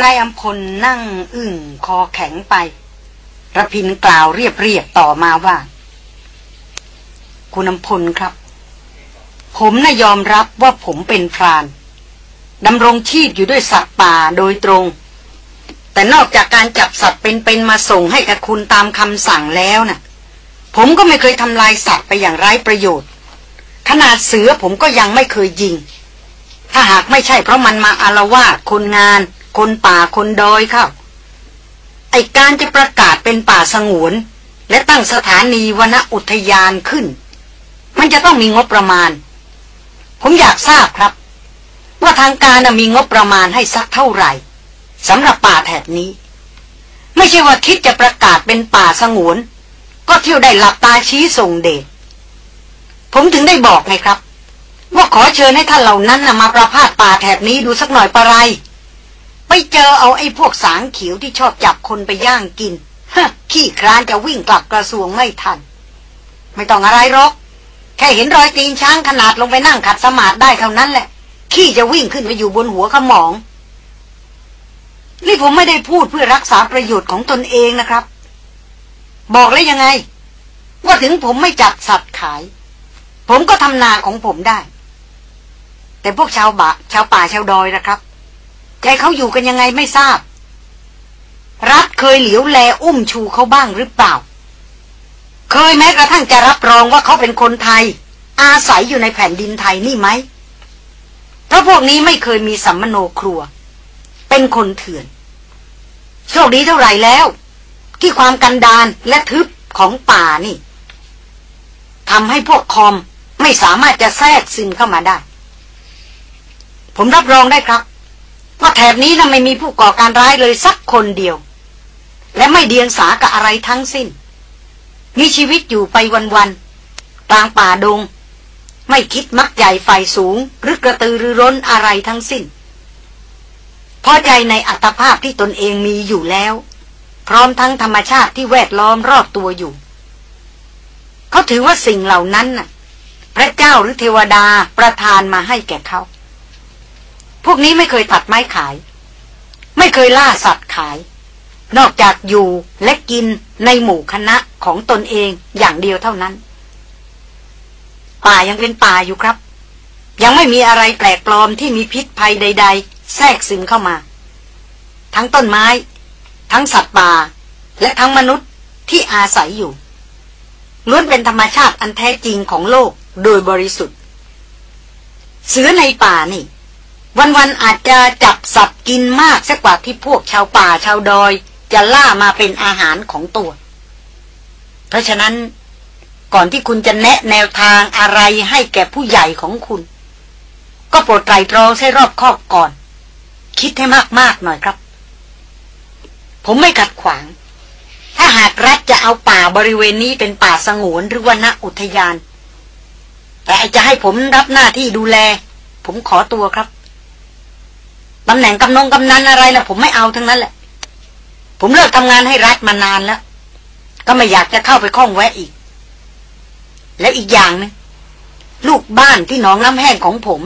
นายอัมพลนั่งอึ้งคอแข็งไประพินกล่าวเรียบๆต่อมาว่า คุณอัมพลครับ ผมน่ะยอมรับว่าผมเป็นพรานดำรงชีพอยู่ด้วยสัตว์ป่าโดยตรง แต่นอกจากการจับสัตว์เป็นๆมาส่งให้กับคุณตามคำสั่งแล้วนะ่ะ ผมก็ไม่เคยทำลายสัตว์ไปอย่างไร้ประโยชน์ ขนาดเสือผมก็ยังไม่เคยยิง ถ้าหากไม่ใช่เพราะมันมาอารวาสคนงาน คนป่าคนดอยเข้าไอการจะประกาศเป็นป่าสงวน และตั้งสถานีวนอุทยานขึ้น มันจะต้องมีงบประมาณ ผมอยากทราบครับ ว่าทางการมีงบประมาณให้สักเท่าไหร่สำหรับป่าแถบนี้ ไม่ใช่ว่าคิดจะประกาศเป็นป่าสงวน ก็เที่ยวได้หลับตาชี้ส่งเดชผมถึงได้บอกไงครับ ว่าขอเชิญให้ท่านเหล่านั้นนะมาประพาสป่าแถบนี้ดูสักหน่อยปะไร ไปเจอเอาไอ้พวกสางเขียวที่ชอบจับคนไปย่างกินฮขี้ครานจะวิ่งกลับกระทรวงไม่ทัน ไม่ต้องอะไรหรอก แค่เห็นรอยตีนช้างขนาดลงไปนั่งขัดสมาธิได้เท่านั้นแหละ ขี้จะวิ่งขึ้นไปอยู่บนหัวขมอง นี่ผมไม่ได้พูดเพื่อรักษาประโยชน์ของตนเองนะครับ บอกแล้วยังไง ว่าถึงผมไม่จับสัตว์ขาย ผมก็ทำนาของผมได้ แต่พวกชาวบะชาวป่าชาวดอยนะครับ ใจเขาอยู่กันยังไงไม่ทราบ รัฐเคยเหลียวแลอุ้มชูเขาบ้างหรือเปล่า เคยแม้กระทั่งจะรับรองว่าเขาเป็นคนไทย อาศัยอยู่ในแผ่นดินไทยนี่ไหมเพราะพวกนี้ไม่เคยมีสัมมโนครัว เป็นคนเถื่อน โชคดีเท่าไหร่แล้ว ที่ความกันดานและทึบของป่านี่ทำให้พวกคอมไม่สามารถจะแทรกซึมเข้ามาได้ ผมรับรองได้ครับ ว่าแถบนี้นะไม่มีผู้ก่อการร้ายเลยสักคนเดียว และไม่เดียงสากับอะไรทั้งสิ้น มีชีวิตอยู่ไปวันๆกลางป่าดง ไม่คิดมักใหญ่ไฟสูง หรือกระตือรือร้นอะไรทั้งสิ้นพอใจในอัตภาพที่ตนเองมีอยู่แล้ว พร้อมทั้งธรรมชาติที่แวดล้อมรอบตัวอยู่ เขาถือว่าสิ่งเหล่านั้นน่ะ พระเจ้าหรือเทวดาประทานมาให้แก่เขา พวกนี้ไม่เคยตัดไม้ขาย ไม่เคยล่าสัตว์ขาย นอกจากอยู่และกินในหมู่คณะของตนเองอย่างเดียวเท่านั้น ป่ายังเป็นป่าอยู่ครับ ยังไม่มีอะไรแปลกปลอมที่มีพิษภัยใด ๆ แทรกซึมเข้ามา ทั้งต้นไม้ ทั้งสัตว์ป่า และทั้งมนุษย์ที่อาศัยอยู่ล้วนเป็นธรรมชาติอันแท้จริงของโลกโดยบริสุทธิ์ เสือในป่านี่ วันๆอาจจะจับสัตว์กินมากสักกว่าที่พวกชาวป่าชาวดอย จะล่ามาเป็นอาหารของตัว เพราะฉะนั้นก่อนที่คุณจะแนะแนวทางอะไรให้แก่ผู้ใหญ่ของคุณ ก็โปรดไตรตรองให้รอบคอบก่อน คิดให้มากๆหน่อยครับ ผมไม่ขัดขวาง ถ้าหากรัฐจะเอาป่าบริเวณนี้เป็นป่าสงวนหรือวณอุทยาน แต่จะให้ผมรับหน้าที่ดูแล ผมขอตัวครับ ตำแหน่งกำนงกำนันอะไรนะผมไม่เอาทั้งนั้นแหละ ผมเลิกทำงานให้รัฐมานานแล้ว ก็ไม่อยากจะเข้าไปข้องแวะอีก แล้วอีกอย่างนึงลูกบ้านที่หนองน้ำแห้งของผม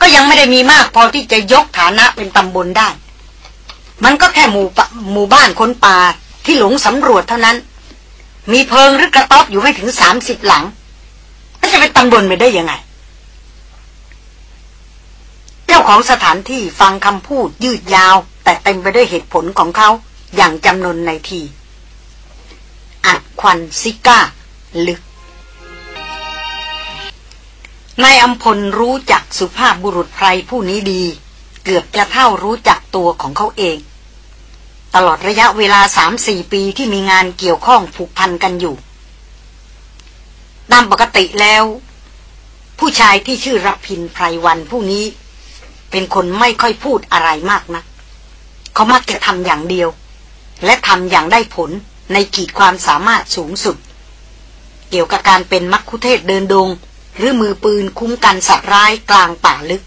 ก็ยังไม่ได้มีมากพอที่จะยกฐานะเป็นตำบลได้ มันก็แค่หมู่หมู่บ้านคนป่าที่หลงสำรวจเท่านั้น มีเพิงหรือกระต๊อบอยู่ไม่ถึงสามสิบหลังก็จะเป็นตำบลไปได้ยังไง จ้าของสถานที่ฟังคำพูดยืดยาว แต่เต็มไปด้วยเหตุผลของเขาอย่างจำนวนในทีอัดควันซิก้า ลึกนายอัมพลรู้จักสุภาพบุรุษไพรผู้นี้ดี เกือบจะเท่ารู้จักตัวของเขาเอง ตลอดระยะเวลาสามสี่ปีที่มีงานเกี่ยวข้องผูกพันกันอยู่ตามปกติแล้ว ผู้ชายที่ชื่อรพินไพรวันผู้นี้ เป็นคนไม่ค่อยพูดอะไรมากนะัก เขามักจะทำอย่างเดียว และทำอย่างได้ผลในขีดความสามารถสูงสุด เกี่ยวกับการเป็นมักคุเทศเดินดง หรือมือปืนคุ้มกันสัตว์ร้ายกลางป่าลึก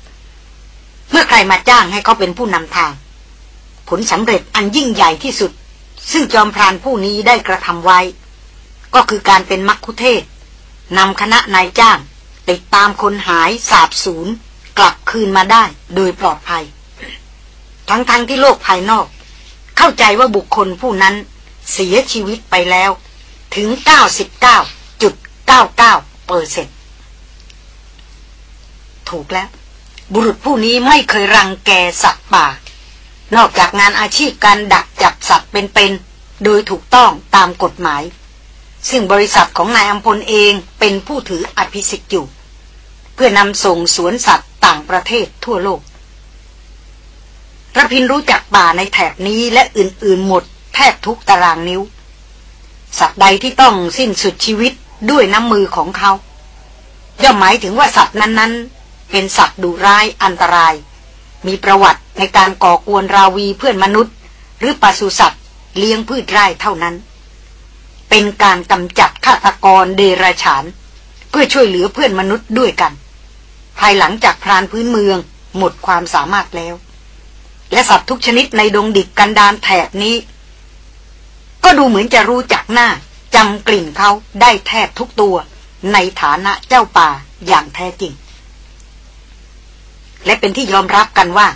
เมื่อใครมาจ้างให้เขาเป็นผู้นำทาง ผลสำเร็จอันยิ่งใหญ่ที่สุด ซึ่งจอมพรานผู้นี้ได้กระทำไว้ ก็คือการเป็นมักคุเทศนำคณะนายจ้าง ติดตามคนหายสาบสูญ คืนมาได้โดยปลอดภัย ทั้งๆทที่โลกภายนอก เข้าใจว่าบุคคลผู้นั้นเสียชีวิตไปแล้ว ถึง 99.99เปอร์เซ็นถูกแล้ว บุรุษผู้นี้ไม่เคยรังแกสัตว์ป่า นอกจากงานอาชีพการดักจับสัตว์เป็นๆโดยถูกต้องตามกฎหมาย ซึ่งบริษัทของนายอัมพลเองเป็นผู้ถืออภิสิทธิ์อยู่เพื่อนำส่งสวนสัตว์ ต่างประเทศทั่วโลกระพินรู้จักป่าในแถบนี้และอื่นๆหมดแทบทุกตารางนิ้ว สัตว์ใดที่ต้องสิ้นสุดชีวิตด้วยน้ำมือของเขาย่อมหมายถึงว่าสัตว์นั้นๆ เป็นสัตว์ดุร้ายอันตราย มีประวัติในการก่อกวนราวีเพื่อนมนุษย์ หรือปศุสัตว์ เลี้ยงพืชไร่เท่านั้น เป็นการกำจัดฆาตกรเดรัจฉาน เพื่อช่วยเหลือเพื่อนมนุษย์ด้วยกัน ภายหลังจากพรานพื้นเมือง หมดความสามารถแล้ว และสัตว์ทุกชนิดในดงดิบกันดานแถบนี้ ก็ดูเหมือนจะรู้จักหน้าจำกลิ่นเขาได้แทบทุกตัวในฐานะเจ้าป่าอย่างแท้จริง และเป็นที่ยอมรับกันว่า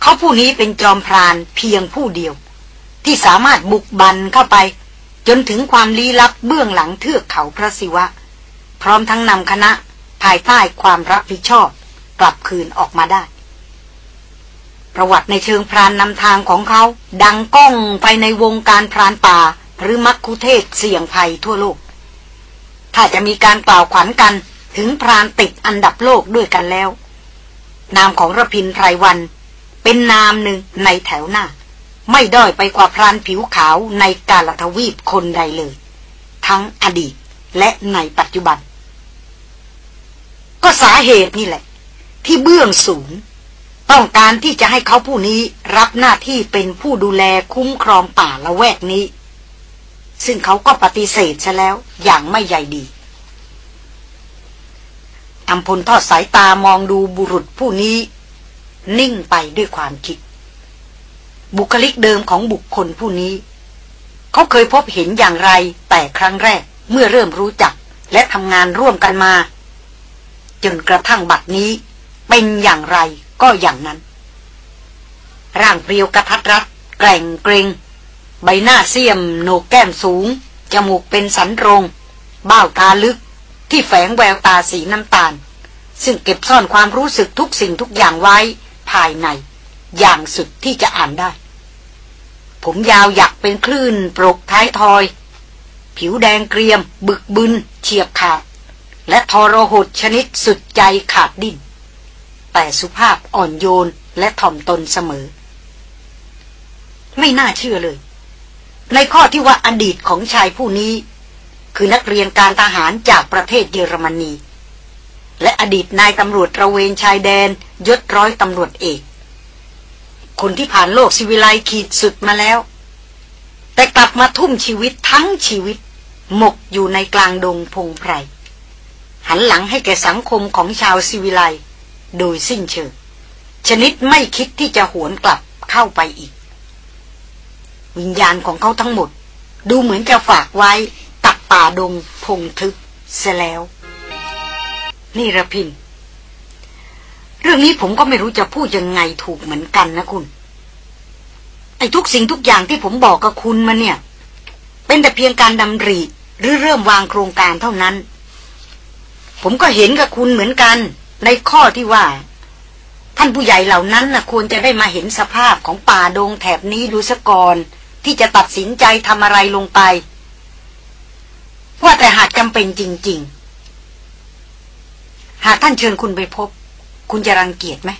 เขาผู้นี้เป็นจอมพรานเพียงผู้เดียว ที่สามารถบุกบันเข้าไป จนถึงความลี้ลับเบื้องหลังเทือกเขาพระศิวะ พร้อมทั้งนำคณะ ภายใต้ความรับผิดชอบกลับคืนออกมาได้ ประวัติในเชิงพรานนำทางของเขา ดังก้องไปในวงการพรานป่า หรือมักคุเทศเสี่ยงภัยทั่วโลก ถ้าจะมีการกล่าวขวัญกันถึงพรานติดอันดับโลกด้วยกันแล้ว นามของระพินไพรวัน เป็นนามหนึ่งในแถวหน้า ไม่ด้อยไปกว่าพรานผิวขาวในกาลทวีปคนใดเลย ทั้งอดีตและในปัจจุบัน ก็สาเหตุนี่แหละ ที่เบื้องสูง ต้องการที่จะให้เขาผู้นี้รับหน้าที่เป็นผู้ดูแลคุ้มครองป่าละแวกนี้ ซึ่งเขาก็ปฏิเสธซะแล้วอย่างไม่ใหญ่ดีอัมพลทอดสายตามองดูบุรุษผู้นี้ นิ่งไปด้วยความคิด บุคลิกเดิมของบุคคลผู้นี้ เขาเคยพบเห็นอย่างไรแต่ครั้งแรกเมื่อเริ่มรู้จักและทำงานร่วมกันมา จนกระทั่งบัดนี้ เป็นอย่างไรก็อย่างนั้น ร่างเปรียวกระทัดรัดแกร่งเกรงใบหน้าเสียมโหนกแก้มสูง จมูกเป็นสันรง เบ้าตาลึก ที่แฝงแววตาสีน้ำตาล ซึ่งเก็บซ่อนความรู้สึกทุกสิ่งทุกอย่างไว้ภายใน อย่างสุดที่จะอ่านได้ ผมยาวหยักเป็นคลื่น ปรกท้ายทอย ผิวแดงเกรียม บึกบึน เฉียบขาด และทรหดชนิดสุดใจขาดดิ้น แต่สุภาพอ่อนโยนและถ่อมตนเสมอ ไม่น่าเชื่อเลย ในข้อที่ว่าอดีตของชายผู้นี้ คือนักเรียนการทหารจากประเทศเยอรมนี และอดีตนายตำรวจระเวนชายแดนยศร้อยตำรวจเอก คนที่ผ่านโลกสิวิไลขีดสุดมาแล้ว แต่กลับมาทุ่มชีวิตทั้งชีวิต หมกอยู่ในกลางดงพงไพร หันหลังให้แก่สังคมของชาวสิวิไลโดยสิ้นเชิง ชนิดไม่คิดที่จะหวนกลับเข้าไปอีก วิญญาณของเขาทั้งหมด ดูเหมือนจะฝากไว้ตักป่าดงพงทึบเสียแล้ว นี่ระพิน เรื่องนี้ผมก็ไม่รู้จะพูดยังไงถูกเหมือนกันนะคุณไอ้ทุกสิ่งทุกอย่างที่ผมบอกกับคุณมาเนี่ย เป็นแต่เพียงการดำริหรือเริ่มวางโครงการเท่านั้น ผมก็เห็นกับคุณเหมือนกัน ในข้อที่ว่า ท่านผู้ใหญ่เหล่านั้นนะควรจะได้มาเห็นสภาพของป่าดงแถบนี้ดูสะก่อนที่จะตัดสินใจทำอะไรลงไปว่าแต่หากจำเป็นจริง ๆ หากท่านเชิญคุณไปพบ คุณจะรังเกียจไหม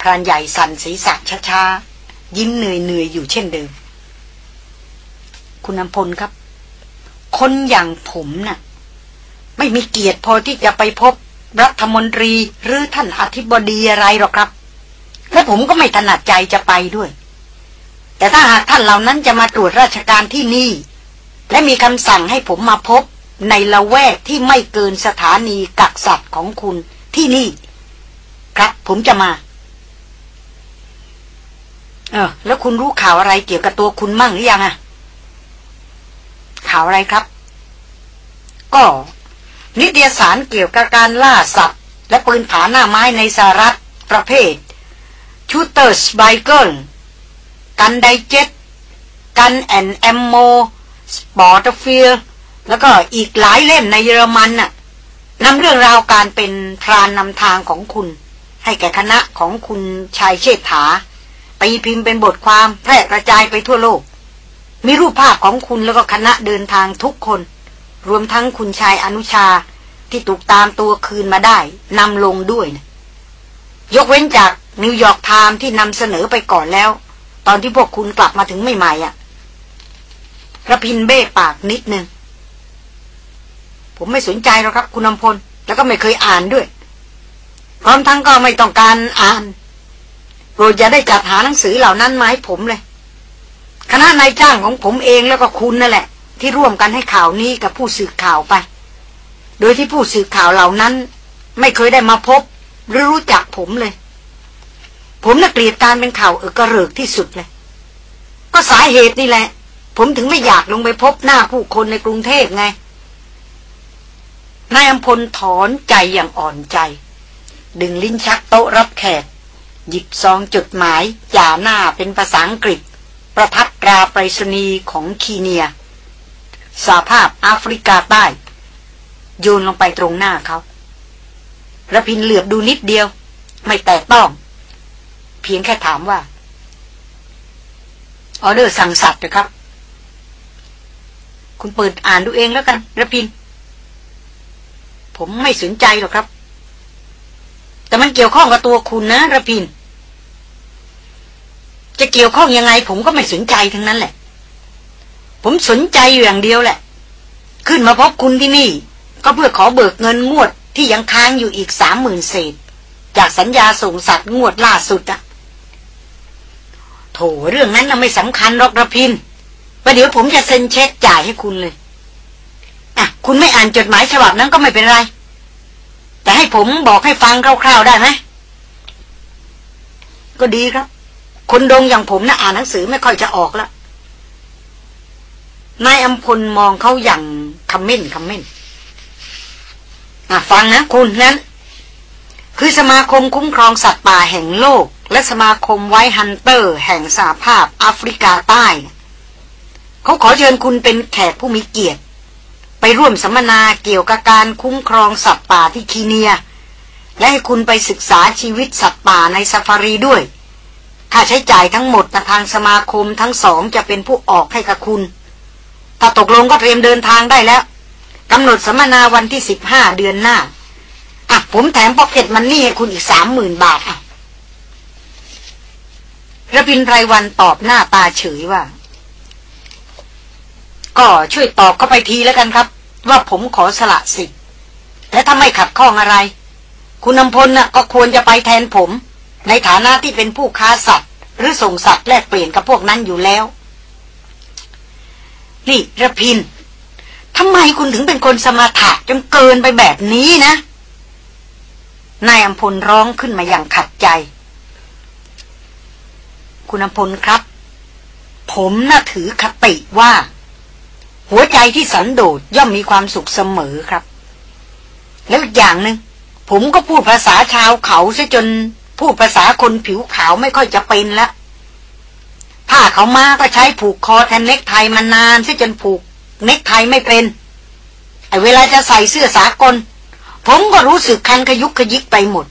พรานใหญ่สั่นศีรษะช้าๆ ยิ้มเหนื่อยๆ อยู่เช่นเดิม คุณนำพลครับ คนอย่างผมนะ่ะ ไม่มีเกียรติพอที่จะไปพบรัฐมนตรีหรือท่านอธิบดีอะไรหรอกครับ และผมก็ไม่ถนัดใจจะไปด้วย แต่ถ้าหากท่านเหล่านั้นจะมาตรวจราชการที่นี่ และมีคำสั่งให้ผมมาพบในละแวกที่ไม่เกินสถานีกักสัตว์ของคุณที่นี่ ครับ ผมจะมา เออ แล้วคุณรู้ข่าวอะไรเกี่ยวกับตัวคุณมั่งหรือยังอะข่าวอะไรครับ ก็ นิตยสารเกี่ยวกับการล่าสัตว์ และปืนผาหน้าไม้ในสหรัฐประเภท Shooter's Bible Gun Digest Guns and Ammo Sports Afield แล้วก็อีกหลายเล่มในเยอรมันน่ะนำเรื่องราวการเป็นพรานนำทางของคุณ ให้แก่คณะของคุณชายเชษฐาตีพิมพ์เป็นบทความแพร่กระจายไปทั่วโลก มีรูปภาพของคุณแล้วก็คณะเดินทางทุกคน รวมทั้งคุณชายอนุชาที่ถูกตามตัวคืนมาได้นำลงด้วยนะยกเว้นจากNew York Times ที่นำเสนอไปก่อนแล้ว ตอนที่พวกคุณกลับมาถึงใหม่ๆอะ่ะรพินทร์เบ้ปากนิดนึง ผมไม่สนใจหรอกครับ คุณอำพล แล้วก็ไม่เคยอ่านด้วย พร้อมทั้งก็ไม่ต้องการอ่านโปรดอย่าได้จัดหาหนังสือเหล่านั้นมาให้ผมเลย คณะนายจ้างของผมเองแล้วก็คุณนั่นแหละ ที่ร่วมกันให้ข่าวนี้กับผู้สื่อข่าวไป โดยที่ผู้สื่อข่าวเหล่านั้น ไม่เคยได้มาพบ หรือรู้จักผมเลย ผมน่ะเกลียดการเป็นข่าวเออกระเริกที่สุดเลย ก็สาเหตุนี่แหละ ผมถึงไม่อยากลงไปพบหน้าผู้คนในกรุงเทพไงนายอัมพลถอนใจอย่างอ่อนใจ ดึงลิ้นชักโต๊ะรับแขก หยิบซองจดหมายจ่าหน้าเป็นภาษาอังกฤษ ประทับตราไปรษณีย์ของคีเนีย สาภาพแอฟริกาใต้ โยนลงไปตรงหน้าเขาระพินเหลือบดูนิดเดียว ไม่แตกต้อง เพียงแค่ถามว่า ออเดอร์สั่งสัตว์นะครับ คุณเปิดอ่านดูเองแล้วกันระพิน ผมไม่สนใจหรอกครับ แต่มันเกี่ยวข้องกับตัวคุณนะระพิน จะเกี่ยวข้องยังไงผมก็ไม่สนใจทั้งนั้นแหละ ผมสนใจอยู่อย่างเดียวแหละ ขึ้นมาพบคุณที่นี่ ก็เพื่อขอเบิกเงินงวดที่ยังค้างอยู่อีกสามหมื่นเศษ จากสัญญาส่งสัตว์งวดล่าสุดอะโถเรื่องนั้นน่ะไม่สำคัญหรอกระพินประเดี๋ยวผมจะเซ็นเช็คจ่ายให้คุณเลยอะคุณไม่อ่านจดหมายฉบับนั้นก็ไม่เป็นไร แต่ให้ผมบอกให้ฟังคร่าวๆได้ไหมก็ดีครับ คนดงอย่างผมนะ่ะอ่านหนังสือไม่ค่อยจะออกแล้ว นายอำพลมองเขาอย่างคำเม่นคำเม่นฟังนะคุณนั้น คือสมาคมคุ้มครองสัตว์ป่าแห่งโลก และสมาคม Wild Hunter แห่งสหภาพแอฟริกาใต้ เขาขอเชิญคุณเป็นแขกผู้มีเกียรติ ไปร่วมสัมมนาเกี่ยวกับการคุ้มครองสัตว์ป่าที่คีเนีย และให้คุณไปศึกษาชีวิตสัตว์ป่าในซาฟารีด้วย ค่าใช้จ่ายทั้งหมดทางสมาคมทั้งสองจะเป็นผู้ออกให้กับคุณ ถ้าตกลงก็เตรียมเดินทางได้แล้วกำหนดสัมมนาวันที่สิบห้าเดือนหน้า อะ ผมแถมพ็อกเก็ตมันนี่ให้คุณอีกสามหมื่นบาทอะระพินไพรวันตอบหน้าตาเฉยว่า ก็ช่วยตอบเข้าไปทีแล้วกันครับ ว่าผมขอสละสิทธิ์และถ้าไม่ขัดข้องอะไร คุณนำพลน่ะ ก็ควรจะไปแทนผม ในฐานะที่เป็นผู้ค้าสัตว์ หรือส่งสัตว์แลกเปลี่ยนกับพวกนั้นอยู่แล้ว นี่ระพินทำไมคุณถึงเป็นคนสมาถะจนเกินไปแบบนี้นะ นายอัมพลร้องขึ้นมาอย่างขัดใจ คุณอัมพลครับ ผมน่าถือคติว่า หัวใจที่สันโดษย่อมมีความสุขเสมอครับ แล้วอีกอย่างหนึง่งผมก็พูดภาษาชาวเขาซะจนพูดภาษาคนผิวขาวไม่ค่อยจะเป็นละ ผ้าเขามาก็ใช้ผูกคอแทนเน็กไทมานานซะจนผูกเน็กไทไม่เป็นไอเวลาจะใส่เสื้อสากล ผมก็รู้สึกคันขยุกขยิกไปหมด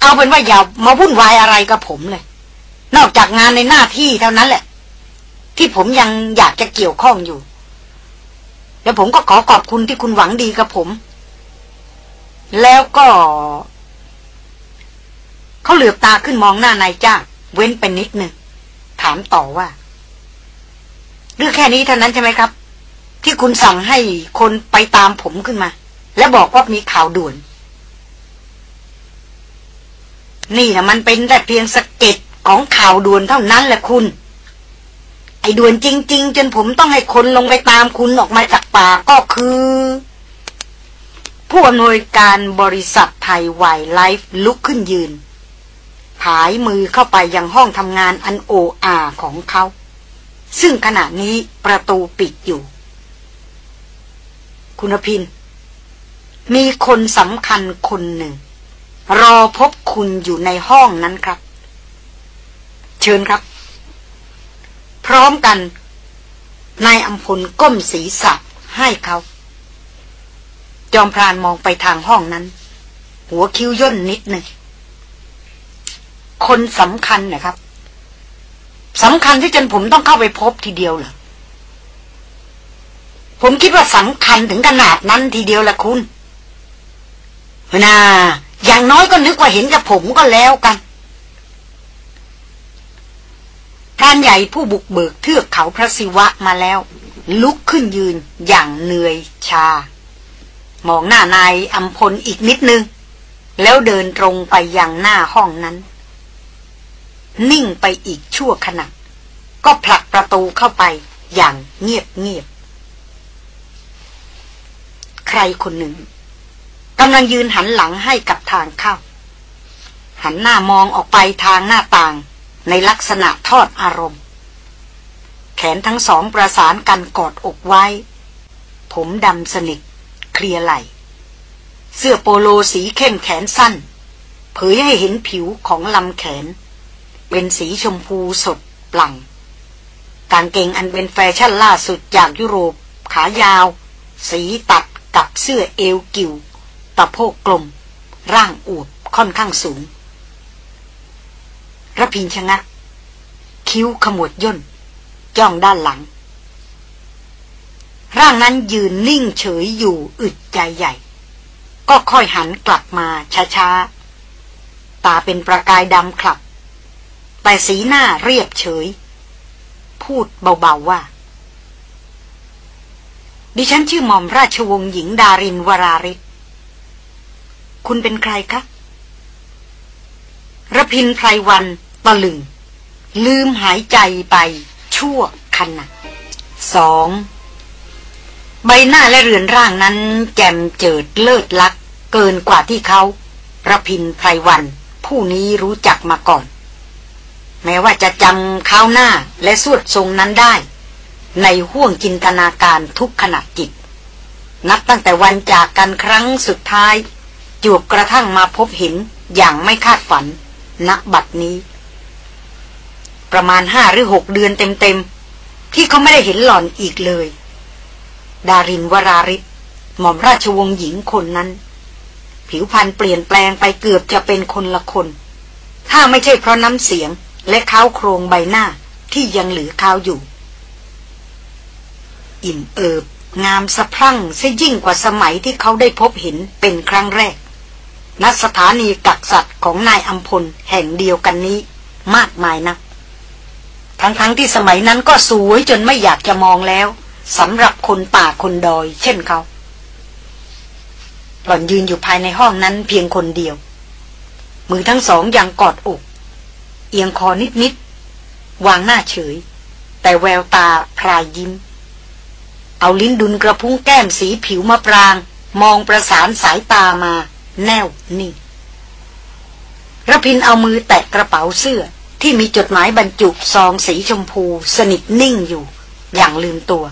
เอาเป็นว่าอย่ามาวุ่นวายอะไรกับผมเลย นอกจากงานในหน้าที่เท่านั้นแหละ ที่ผมยังอยากจะเกี่ยวข้องอยู่ แล้วผมก็ขอขอบคุณที่คุณหวังดีกับผม แล้วก็ เขาเหลือบตาขึ้นมองหน้านายจ้าเว้นไปนิดหนึ่ง ถามต่อว่าเรื่องแค่นี้เท่านั้นใช่ไหมครับ ที่คุณสั่งให้คนไปตามผมขึ้นมา และบอกว่ามีข่าวด่วน นี่นะมันเป็นแต่เพียงสเก็ตของข่าวด่วนเท่านั้นแหละคุณ ไอ้ด่วนจริง ๆ จนผมต้องให้คนลงไปตามคุณออกมาจากป่าก็คือ ผู้อำนวยการบริษัทไทยไวไลฟ์ลุกขึ้นยืน หายมือเข้าไปยังห้องทำงานอันโออาของเขา ซึ่งขณะนี้ประตูปิดอยู่ คุณพิน มีคนสำคัญคนหนึ่ง รอพบคุณอยู่ในห้องนั้นครับ เชิญครับ พร้อมกัน นายอัมพลก้มศีรษะให้เขา จอมพรานมองไปทางห้องนั้น หัวคิ้วย่นนิดหนึ่ง คนสำคัญนะครับสำคัญที่จนผมต้องเข้าไปพบทีเดียวเหรอผมคิดว่าสำคัญถึงขนาดนั้นทีเดียวละคุณนาอย่างน้อยก็นึกว่าเห็นกับผมก็แล้วกันพรานใหญ่ผู้บุกเบิกเทือกเขาพระศิวะมาแล้ว ลุกขึ้นยืนอย่างเหนื่อยชา มองหน้านายอัมพลอีกนิดนึง แล้วเดินตรงไปยังหน้าห้องนั้น นิ่งไปอีกชั่วขณะ ก็ผลักประตูเข้าไปอย่างเงียบเงียบ ใครคนหนึ่งกำลังยืนหันหลังให้กับทางเข้า หันหน้ามองออกไปทางหน้าต่างในลักษณะทอดอารมณ์ แขนทั้งสองประสานกันกอดอกไว้ ผมดำสนิทเคลียไหล เสื้อโปโลสีเข้มแขนสั้น เผยให้เห็นผิวของลำแขน เป็นสีชมพูสดปลั่ง กางเกงอันเป็นแฟชั่นล่าสุดจากยุโรป ขายาว สีตัดกับเสื้อเอวกิวตะโพกกลม ร่างอวบค่อนข้างสูงระพินชะงัก คิ้วขมวดย่น จ้องด้านหลัง ร่างนั้นยืนนิ่งเฉยอยู่อึดใจใหญ่ ก็ค่อยหันกลับมาช้าๆ ตาเป็นประกายดำคลับ แต่สีหน้าเรียบเฉย พูดเบาๆว่า ดิฉันชื่อหม่อมราชวงศ์หญิงดารินวราริศคุณเป็นใครคะระพินไพรวันตะลึง ลืมหายใจไปชั่วขณะสองใบหน้าและเรือนร่างนั้น แจ่มเจิดเลิศลัก เกินกว่าที่เขาระพินไพรวัน ผู้นี้รู้จักมาก่อน แม้ว่าจะจำข้าวหน้าและสวดทรงนั้นได้ ในห่วงจินตนาการทุกขณะจิต นับตั้งแต่วันจากกันครั้งสุดท้าย จวบกระทั่งมาพบเห็นอย่างไม่คาดฝันณบัดนี้ ประมาณห้าหรือหกเดือนเต็มๆ ที่เขาไม่ได้เห็นหล่อนอีกเลย ดารินวราริศหม่อมราชวงศ์หญิงคนนั้น ผิวพรรณเปลี่ยนแปลงไปเกือบจะเป็นคนละคน ถ้าไม่ใช่เพราะน้ำเสียง และเ้าโครงใบหน้าที่ยังเหลือข้าวอยู่ อิ่มเอิบ งามสะพรั่งซะยิ่งกว่าสมัยที่เขาได้พบเห็นเป็นครั้งแรกณสถานีกักสัตว์ของนายอัมพลแห่งเดียวกันนี้มากมายนะทั้งๆทที่สมัยนั้นก็สวยจนไม่อยากจะมองแล้วสำหรับคนป่าคนดอย เช่นเขา หล่อนยืนอยู่ภายในห้องนั้นเพียงคนเดียว มือทั้งสองยังกอดอก เอียงคอนิดๆวางหน้าเฉย แต่แววตาพรายยิ้ม เอาลิ้นดุนกระพุ้งแก้มสีผิวมะปราง มองประสานสายตามา แน่วนิ่งระพินเอามือแตะกระเป๋าเสื้อที่มีจดหมายบรรจุซองสีชมพู สนิทนิ่งอยู่ อย่างลืมตัว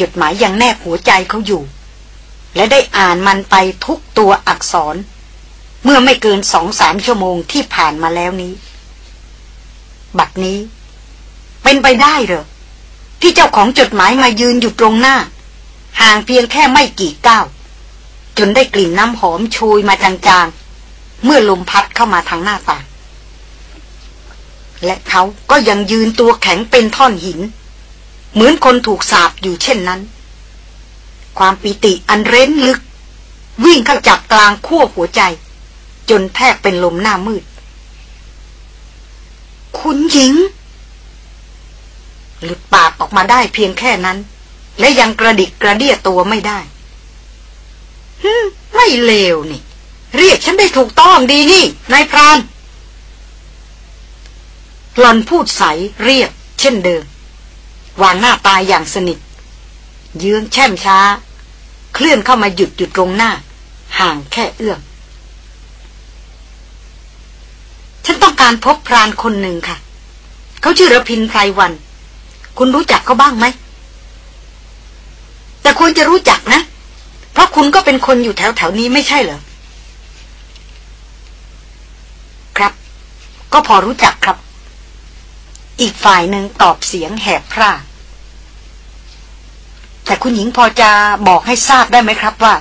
จดหมายยังแนบหัวใจเขาอยู่ และได้อ่านมันไปทุกตัวอักษร เมื่อไม่เกินสองสามชั่วโมงที่ผ่านมาแล้วนี้ บัดนี้ เป็นไปได้เหรอ ที่เจ้าของจดหมายมายืนอยู่ตรงหน้า ห่างเพียงแค่ไม่กี่ก้าวจนได้กลิ่นน้ำหอมโชยมาจางๆ เมื่อลมพัดเข้ามาทางหน้าต่าง และเขาก็ยังยืนตัวแข็งเป็นท่อนหิน เหมือนคนถูกสาบอยู่เช่นนั้น ความปิติอันเร้นลึก วิ่งเข้าจับกลางขั้วหัวใจ จนแทบเป็นลมหน้ามืด คุณหญิง หลุดปากออกมาได้เพียงแค่นั้น และยังกระดิกกระเดียตัวไม่ได้ฮึไม่เลวนี่ เรียกฉันได้ถูกต้องดีนี่นายพรานหลอนพูดใสเรียบเช่นเดิม วางหน้าตายอย่างสนิท เยื้องแช่มช้า เคลื่อนเข้ามาหยุดอยู่ตรงหน้า ห่างแค่เอื้อม ฉันต้องการพบพรานคนหนึ่งค่ะ เขาชื่อระพินไพรวัน คุณรู้จักเขาบ้างไหม แต่ควรจะรู้จักนะ เพราะคุณก็เป็นคนอยู่แถวแถวนี้ไม่ใช่เหรอ ครับ ก็พอรู้จักครับ อีกฝ่ายหนึ่งตอบเสียงแหบพร่าแต่คุณหญิงพอจะบอกให้ทราบได้ไหมครับว่า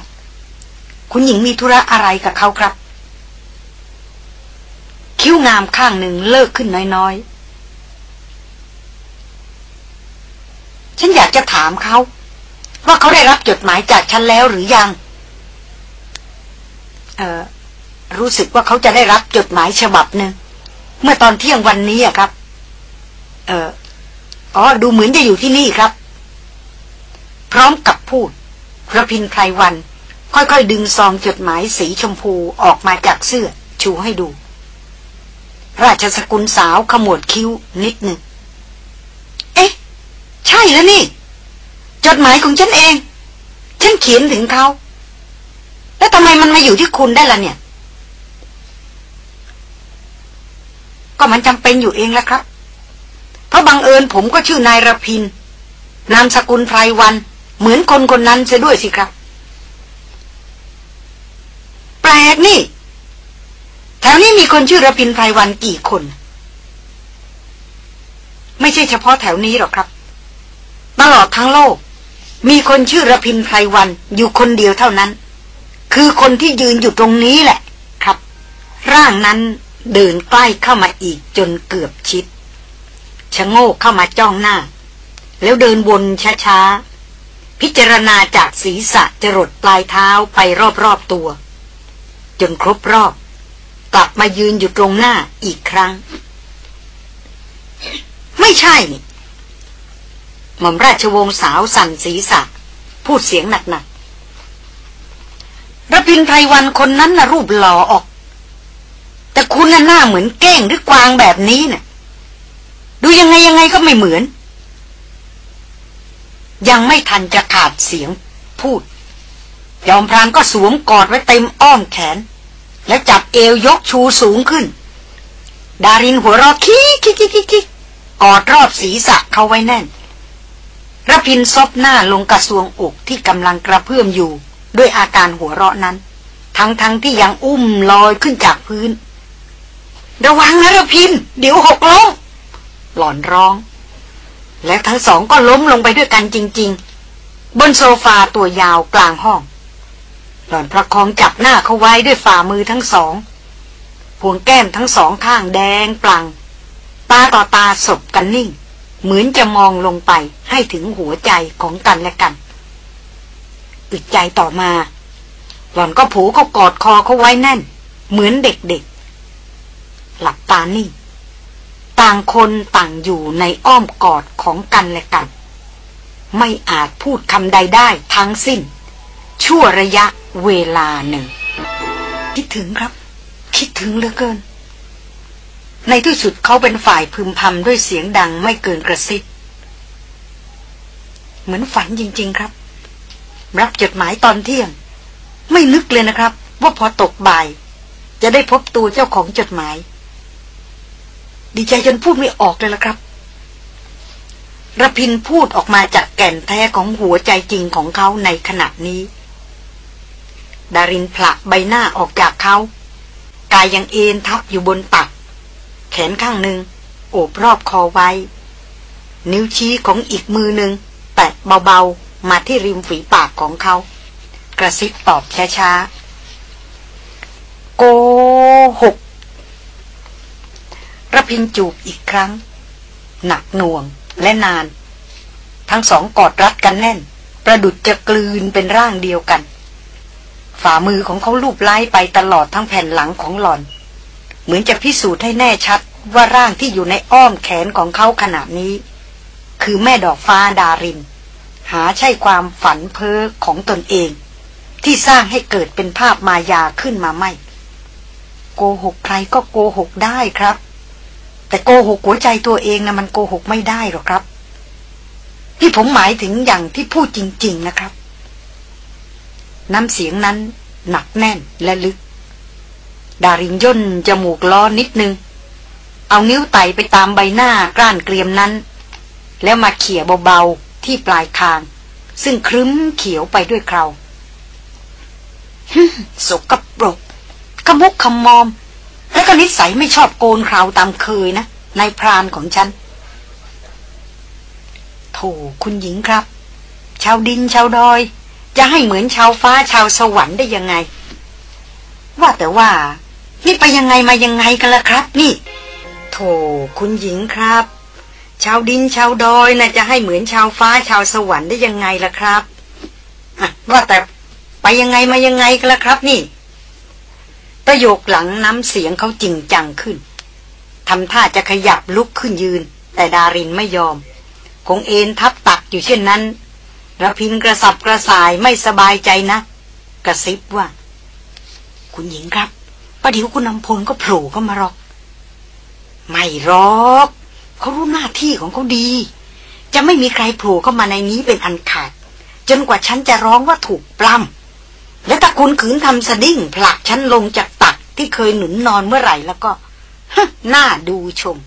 คุณหญิงมีธุระอะไรกับเขาครับ คิ้วงามข้างหนึ่งเลิกขึ้นน้อยๆ ฉันอยากจะถามเขา ว่าเขาได้รับจดหมายจากฉันแล้วหรือยัง เออรู้สึกว่าเขาจะได้รับจดหมายฉบับหนึ่งเมื่อตอนเที่ยงวันนี้อะครับ เอออ๋อ ดูเหมือนจะอยู่ที่นี่ครับ พร้อมกับพูดพระพินไพรวัน ค่อยๆ ดึงซองจดหมายสีชมพูออกมาจากเสื้อ ชูให้ดู ราชสกุลสาวขมวดคิ้วนิดหนึ่ง เอ๊ะ ใช่แล้วนี่ จดหมายของฉันเอง ฉันเขียนถึงเขา แล้วทำไมมันมาอยู่ที่คุณได้ล่ะเนี่ย ก็มันจำเป็นอยู่เองแล้วครับ เพราะบังเอิญผมก็ชื่อนายรพิน นามสกุลไพรวัน เหมือนคนคนนั้นเสียด้วยสิครับ แปลกนี่ แถวนี้มีคนชื่อระพินไพรวันกี่คน ไม่ใช่เฉพาะแถวนี้หรอกครับ ตลอดทั้งโลก มีคนชื่อระพินไพรวันอยู่คนเดียวเท่านั้น คือคนที่ยืนอยู่ตรงนี้แหละครับ ร่างนั้นเดินใกล้เข้ามาอีกจนเกือบชิดชะโงกเข้ามาจ้องหน้า แล้วเดินวนช้าๆ พิจารณาจากศีรษะจรดปลายเท้าไปรอบๆตัว จนครบรอบ กลับมายืนอยู่ตรงหน้าอีกครั้ง ไม่ใช่นี่หม่อมราชวงศ์สาวสั่นศีรษะ พูดเสียงหนักๆระพินไพรวันคนนั้นน่ะรูปหล่อออก แต่คุณน่ะหน้าเหมือนแก้งหรือกวางแบบนี้เนะ่ะ ดูยังไงยังไงก็ไม่เหมือน ยังไม่ทันจะขาดเสียงพูด ยอมพรานก็สวมกอดไว้เต็มอ้อมแขน แล้วจับเอวยกชูสูงขึ้น ดารินหัวเราะขี้ขี้ขี้ขี้กอดรอบศีรษะเขาไว้แน่นระพินซบหน้าลงกระสวงอกที่กำลังกระเพื่อมอยู่ ด้วยอาการหัวเราะนั้น ทั้งๆทที่ยังอุ้มลอยขึ้นจากพื้น ระวังนะระพิน เดี๋ยวหกล้มหล่อนร้อง และทั้งสองก็ล้มลงไปด้วยกันจริง ๆ บนโซฟาตัวยาวกลางห้อง หล่อนประคองจับหน้าเขาไว้ด้วยฝ่ามือทั้งสองพวงแก้มทั้งสองข้างแดงปลัง ตาต่อตาสบกันนิ่ง เหมือนจะมองลงไปให้ถึงหัวใจของกันและกันอึดใจต่อมา หล่อนก็ผูเขากอดคอเขาไว้แน่น เหมือนเด็กๆ หลับตานิ่ง ต่างคนต่างอยู่ในอ้อมกอดของกันและกัน ไม่อาจพูดคำใดได้ทั้งสิ้น ชั่วระยะ เวลาหนึ่ง คิดถึงครับ คิดถึงเหลือเกิน ในที่สุดเขาเป็นฝ่ายพึมพำด้วยเสียงดังไม่เกินกระซิบเหมือนฝันจริง ๆครับ รับจดหมายตอนเที่ยง ไม่นึกเลยนะครับ ว่าพอตกบ่าย จะได้พบตัวเจ้าของจดหมายดีใจจนพูดไม่ออกเลยละครับระพินพูดออกมาจากแก่นแท้ของหัวใจจริงของเขาในขณะนี้ ดารินผละใบหน้าออกจากเขา กายยังเอ็นทับอยู่บนตัก แขนข้างหนึ่งโอบรอบคอไว้ นิ้วชี้ของอีกมือหนึ่งแตะเบาๆ มาที่ริมฝีปากของเขา กระซิบตอบช้าๆ โกหกระพินจูบอีกครั้ง หนักหน่วงและนาน ทั้งสองกอดรัดกันแน่น ประดุดจะกลืนเป็นร่างเดียวกัน ฝ่ามือของเขาลูบไล้ไปตลอดทั้งแผ่นหลังของหล่อน เหมือนจะพิสูจน์ให้แน่ชัดว่าร่างที่อยู่ในอ้อมแขนของเขาขณะนี้ คือแม่ดอกฟ้าดาริน หาใช่ความฝันเพ้อของตนเอง ที่สร้างให้เกิดเป็นภาพมายาขึ้นมาไม่ โกหกใครก็โกหกได้ครับ แต่โกหกหัวใจตัวเองนะมันโกหกไม่ได้หรอกครับ ที่ผมหมายถึงอย่างที่พูดจริง ๆ นะครับ น้ำเสียงนั้นหนักแน่นและลึก ดารินย่นจมูกล้อนิดนึง เอานิ้วไต่ไปตามใบหน้ากล้านเกรียมนั้น แล้วมาเขี่ยเบาๆที่ปลายคาง ซึ่งครึ้มเขียวไปด้วยเคราสกปรกขมุกขมอม แล้วก็นิสัยไม่ชอบโกนคราวตามเคยนะในพรานของฉันโถคุณหญิงครับ ชาวดินชาวดอย จะให้เหมือนชาวฟ้าชาวสวรรค์ได้ยังไง ว่าแต่ว่า นี่ไปยังไงมายังไงกันล่ะครับ นี่ โถคุณหญิงครับ ชาวดินชาวดอยนะ่ะจะให้เหมือนชาวฟ้าชาวสวรรค์ได้ยังไงล่ะครับว่าแต่ไปยังไงมายังไงกันล่ะครับ นี่ ประโยคหลังน้ำเสียงเขาจริงจังขึ้นทำท่าจะขยับลุกขึ้นยืน แต่ดารินไม่ยอม คงเอนทับตักอยู่เช่นนั้น ระพินกระสับกระส่ายไม่สบายใจนะ กระซิบว่า คุณหญิงครับประเดี๋ยวคุณนำพลก็โผล่เข้ามาหรอก ไม่หรอกเขารู้หน้าที่ของเขาดี จะไม่มีใครโผล่เข้ามาในนี้เป็นอันขาด จนกว่าฉันจะร้องว่าถูกปล้ำและถ้าคุณขืนทำสะดิ้งผลักฉันลงจากตักที่เคยหนุนนอนเมื่อไหร่แล้วก็หน้าดูชม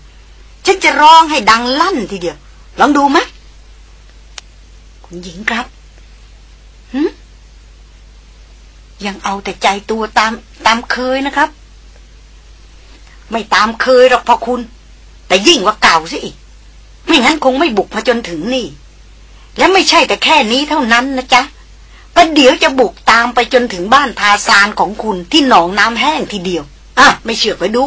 ฉันจะร้องให้ดังลั่นทีเดียว ลองดูไหม คุณหญิงครับหืยังเอาแต่ใจตัวตามตามเคยนะครับ ไม่ตามเคยหรอกพอคุณ แต่ยิ่งกว่าเก่าสิอีก ไม่งั้นคงไม่บุกมาจนถึงนี่ และไม่ใช่แต่แค่นี้เท่านั้นนะจ๊ะประเดี๋ยวจะบุกตามไปจนถึงบ้านทาซานของคุณที่หนองน้ำแห้งทีเดียวอะไม่เชื่อไปดู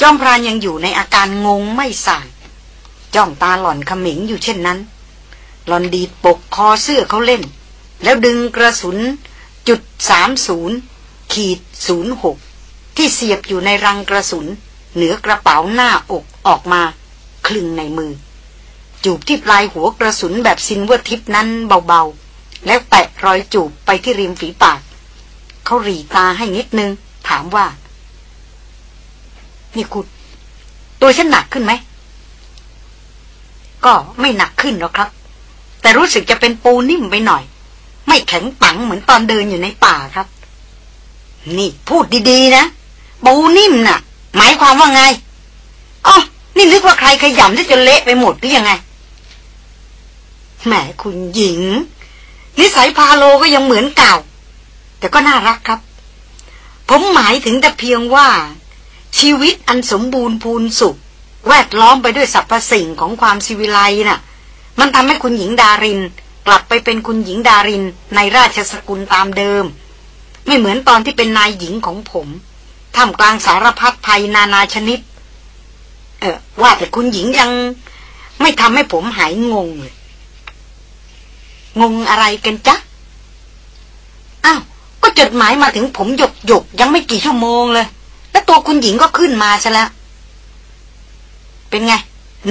จอมพรานยังอยู่ในอาการงงไม่สานจ้องตาหล่อนขมิงอยู่เช่นนั้น หล่อนดีดปกคอเสื้อเขาเล่น แล้วดึงกระสุนจุดสามศูนย์ขีดศูนย์หกที่เสียบอยู่ในรังกระสุน เหนือกระเป๋าหน้าอกออกมา คลึงในมือ จูบที่ปลายหัวกระสุนแบบซินเวอร์ทิปนั้นเบาๆ แล้วแตะรอยจูบไปที่ริมฝีปาก เขาหรีตาให้นิดนึง ถามว่า นี่คุณตัวฉันหนักขึ้นไหม ก็ไม่หนักขึ้นหรอกครับ แต่รู้สึกจะเป็นปูนิ่มไปหน่อย ไม่แข็งปังเหมือนตอนเดินอยู่ในป่าครับ นี่พูดดีๆนะ ปูนิ่มน่ะ หมายความว่าไงอ๋อนี่นึกว่าใครขยำที่จะเละไปหมดหรือยังไงแหมคุณหญิง นิสัยพาโลก็ยังเหมือนเก่า แต่ก็น่ารักครับ ผมหมายถึงแต่เพียงว่า ชีวิตอันสมบูรณ์พูนสุข แวดล้อมไปด้วยสรรพสิ่งของความสิวิไลน่ะ มันทำให้คุณหญิงดาริน กลับไปเป็นคุณหญิงดารินในราชสกุลตามเดิม ไม่เหมือนตอนที่เป็นนายหญิงของผมท่ามกลางสารพัดภัยนานาชนิด เออว่าแต่คุณหญิงยัง ไม่ทำให้ผมหายงงเลย งงอะไรกันจ๊ะ อ้าว ก็จดหมายมาถึงผมหยกหยกยังไม่กี่ชั่วโมงเลย แล้วตัวคุณหญิงก็ขึ้นมาซะแล้ว เป็นไง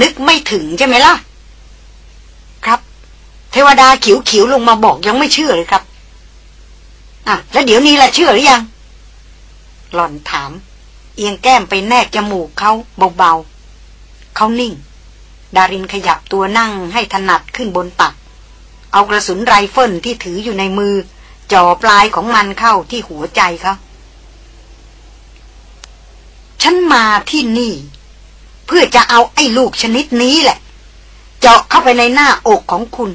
นึกไม่ถึงใช่ไหมล่ะ ทวดาขิวขิวลงมาบอกยังไม่เชื่อเลยครับ อะ แล้วเดี๋ยวนี้ล่ะเชื่อหรือยัง หล่อนถาม เอียงแก้มไปแนกจมูกเขาเบาๆเขานิ่ง ดารินขยับตัวนั่งให้ถนัดขึ้นบนตัก เอากระสุนไรเฟิลที่ถืออยู่ในมือ จ่อปลายของมันเข้าที่หัวใจเขาฉันมาที่นี่ เพื่อจะเอาไอ้ลูกชนิดนี้แหละ เจาะเข้าไปในหน้าอกของคุณ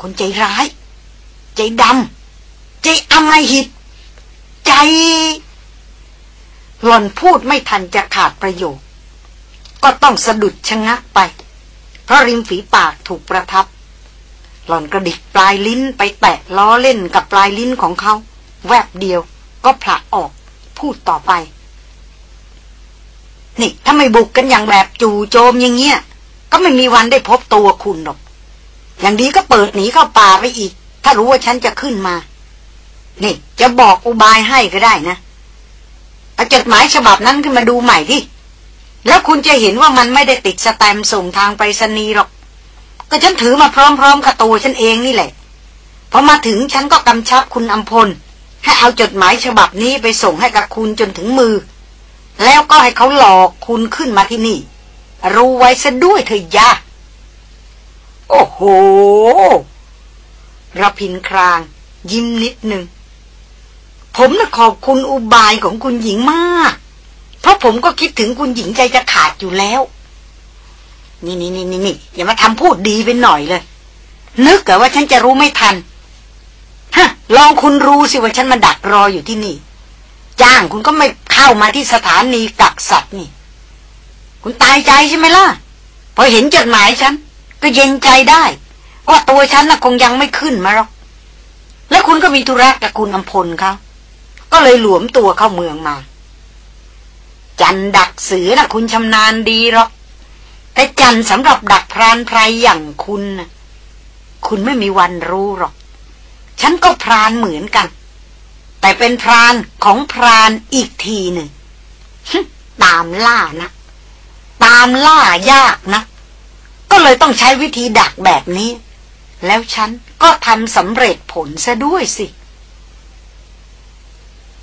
คนใจร้าย ใจดำใจอมหิต ใจ หล่อนพูดไม่ทันจะขาดประโยค ก็ต้องสะดุดชะงักไป เพราะริมฝีปากถูกประทับ หล่อนกระดิกปลายลิ้นไปแตะล้อเล่นกับปลายลิ้นของเขา แวบเดียวก็ผละออก พูดต่อไป นี่ถ้าไม่บุกกันอย่างแบบจู่โจมอย่างเงี้ย ก็ไม่มีวันได้พบตัวคุณหรอก อย่างดีก็เปิดหนีเข้าป่าไปอีก ถ้ารู้ว่าฉันจะขึ้นมา นี่ จะบอกอุบายให้ก็ได้นะเอาจดหมายฉบับนั้นขึ้นมาดูใหม่ที่แล้วคุณจะเห็นว่ามันไม่ได้ติดสแตมส่งทางไปรษณีย์หรอก ก็ฉันถือมาพร้อมๆกับตัวฉันเองนี่แหละพอมาถึงฉันก็กำชับคุณอัมพล ให้เอาจดหมายฉบับนี้ไปส่งให้กับคุณจนถึงมือ แล้วก็ให้เขาหลอกคุณขึ้นมาที่นี่ รู้ไว้ซะด้วยเถอะยา โอ้โหระพินคราง ยิ้มนิดหนึ่ง ผมนะขอบคุณอุบายของคุณหญิงมาก เพราะผมก็คิดถึงคุณหญิงใจจะขาดอยู่แล้ว นี่นี่นี่นี่อย่ามาทำพูดดีไปหน่อยเลย นึกกะว่าฉันจะรู้ไม่ทัน ฮะ ลองคุณรู้สิว่าฉันมาดักรออยู่ที่นี่ จ้างคุณก็ไม่เข้ามาที่สถานีกักสัตว์นี่ คุณตายใจใช่ไหมล่ะ พอเห็นจดหมายฉัน ก็เย็นใจได้ ว่าตัวฉันน่ะคงยังไม่ขึ้นมาหรอก และคุณก็มีธุระกับคุณอำพลเขาก็เลยหลวมตัวเข้าเมืองมา จันดักเสือน่ะ คุณชำนาญดีหรอก แต่จันสำหรับดักพรานไพรอย่างคุณนะคุณไม่มีวันรู้หรอก ฉันก็พรานเหมือนกัน แต่เป็นพรานของพรานอีกทีหนึ่งตามล่านะ ตามล่ายากนะ ก็เลยต้องใช้วิธีดักแบบนี้ แล้วฉันก็ทำสำเร็จผลซะด้วยสิ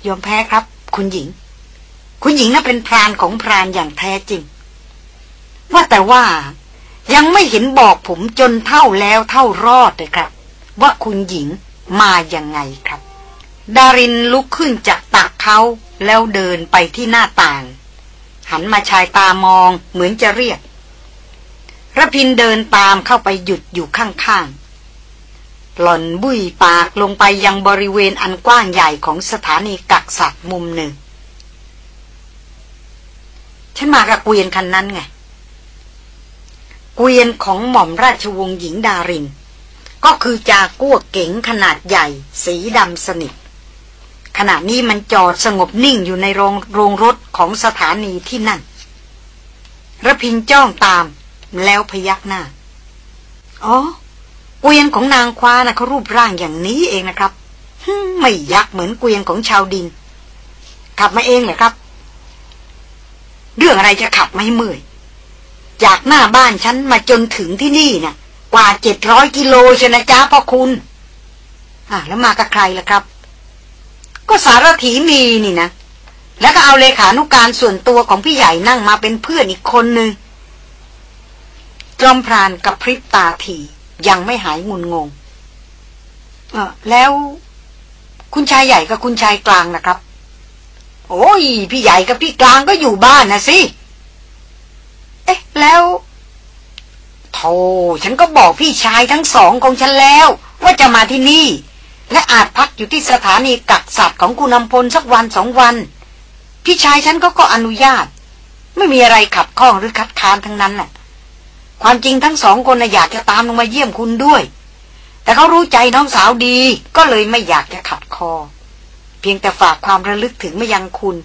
ยอมแพ้ครับ คุณหญิง คุณหญิงน่ะเป็นพรานของพรานอย่างแท้จริง ว่าแต่ว่ายังไม่เห็นบอกผมจนเท่าแล้วเท่ารอดเลยครับ ว่าคุณหญิงมาอย่างไงครับ ดารินลุกขึ้นจากตักเขาแล้วเดินไปที่หน้าต่าง หันมาชายตามองเหมือนจะเรียก ระพินเดินตามเข้าไปหยุดอยู่ข้างๆ หล่อนบุยปากลงไปยังบริเวณอันกว้างใหญ่ของสถานีกักสัตว์มุมหนึ่ง ฉันมากับเกวียนคันนั้นไง เกวียนของหม่อมราชวงศ์หญิงดาริน ก็คือจากัวเก๋งขนาดใหญ่ สีดำสนิทขณะนี้มันจอดสงบนิ่งอยู่ในโรงโรงรถของสถานีที่นั่นระพินจ้องตาม แล้วพยักหน้า อ๋อเกวียนของนางคว้านะเขารูปร่างอย่างนี้เองนะครับไม่ยักเหมือนเกวียนของชาวดิน ขับมาเองเหรอครับ เรื่องอะไรจะขับไม่เมื่อย จากหน้าบ้านฉันมาจนถึงที่นี่นะ่ะ กว่าเจ็ดร้อยกิโลใช่นะจ้าพ่อคุณ อะ แล้วมากับใครล่ะครับ ก็สารถีมีนี่นะ แล้วก็เอาเลขานุการส่วนตัวของพี่ใหญ่นั่งมาเป็นเพื่อนอีกคนนึง จอมพรานกับพริบตาทียังไม่หายงุนงง เออแล้ว คุณชายใหญ่กับคุณชายกลางนะครับ โอ้ย พี่ใหญ่กับพี่กลางก็อยู่บ้านนะสิ เอ๊ะ แล้วโธ่ฉันก็บอกพี่ชายทั้งสองของฉันแล้ว ว่าจะมาที่นี่ และอาจพักอยู่ที่สถานีกักสัตว์ของคุณนำพลสักวันสองวัน พี่ชายฉันก็ก็อนุญาต ไม่มีอะไรขับข้องหรือคัดค้านทั้งนั้นแหละ ความจริงทั้งสองคนอยากจะตามลงมาเยี่ยมคุณด้วย แต่เขารู้ใจน้องสาวดีก็เลยไม่อยากจะขัดคอ เพียงแต่ฝากความระลึกถึงมายังคุณ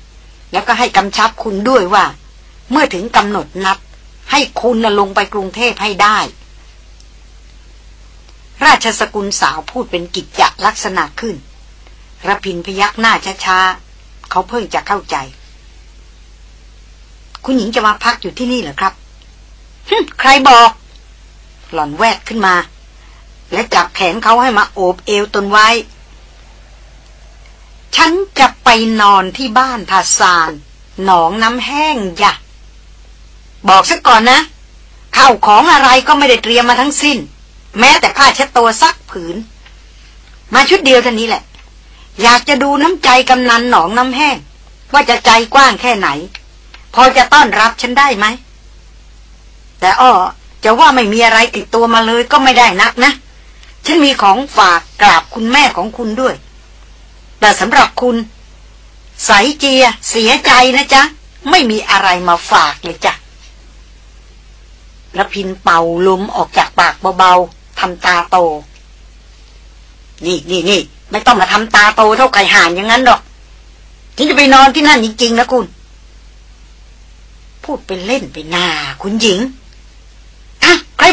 แล้วก็ให้กำชับคุณด้วยว่า เมื่อถึงกำหนดนัด ให้คุณลงไปกรุงเทพให้ได้ ราชสกุลสาวพูดเป็นกิจจลักษณะขึ้นระพินพยักหน้าช้าๆเขาเพิ่งจะเข้าใจ คุณหญิงจะมาพักอยู่ที่นี่เหรอครับ ใครบอก หล่อนแวดขึ้นมา และจับแขนเขาให้มาโอบเอวตนไว้ ฉันจะไปนอนที่บ้านทาซาน หนองน้ำแห้งจ้ะบอกซะก่อนนะ ข้าวของอะไรก็ไม่ได้เตรียมมาทั้งสิ้น แม้แต่ผ้าเช็ดตัวซักผืน มาชุดเดียวเท่านี้แหละ อยากจะดูน้ำใจกำนันหนองน้ำแห้ง ว่าจะใจกว้างแค่ไหน พอจะต้อนรับฉันได้ไหม แต่อ้อจะว่าไม่มีอะไรติดตัวมาเลยก็ไม่ได้นักนะ ฉันมีของฝากกราบคุณแม่ของคุณด้วย แต่สำหรับคุณ สายเจีย เสียใจนะจ๊ะ ไม่มีอะไรมาฝากเลยจ้ะระพินเป่าลมออกจากปากเบาๆทำตาโต นี่นี่นี่ไม่ต้องมาทำตาโตเท่าไก่ห่านอย่างนั้นหรอกฉันจะไปนอนที่นั่นจริงๆนะคุณ พูดเป็นเล่นไปนาคุณหญิง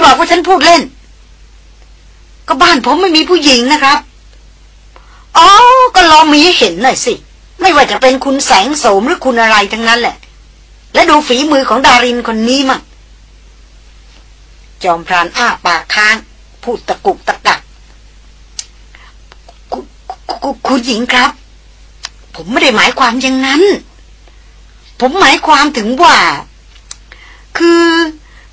บอกว่าฉันพูดเล่น ก็บ้านผมไม่มีผู้หญิงนะครับ อ๋อ ก็ลองมีให้เห็นหน่อยสิ ไม่ว่าจะเป็นคุณแสงโสมหรือคุณอะไรทั้งนั้นแหละ และดูฝีมือของดารินคนนี้มั่งจอมพรานอ้าปากค้าง พูดตะกุกตะกักคุณหญิงครับ ผมไม่ได้หมายความอย่างนั้น ผมหมายความถึงว่า คือ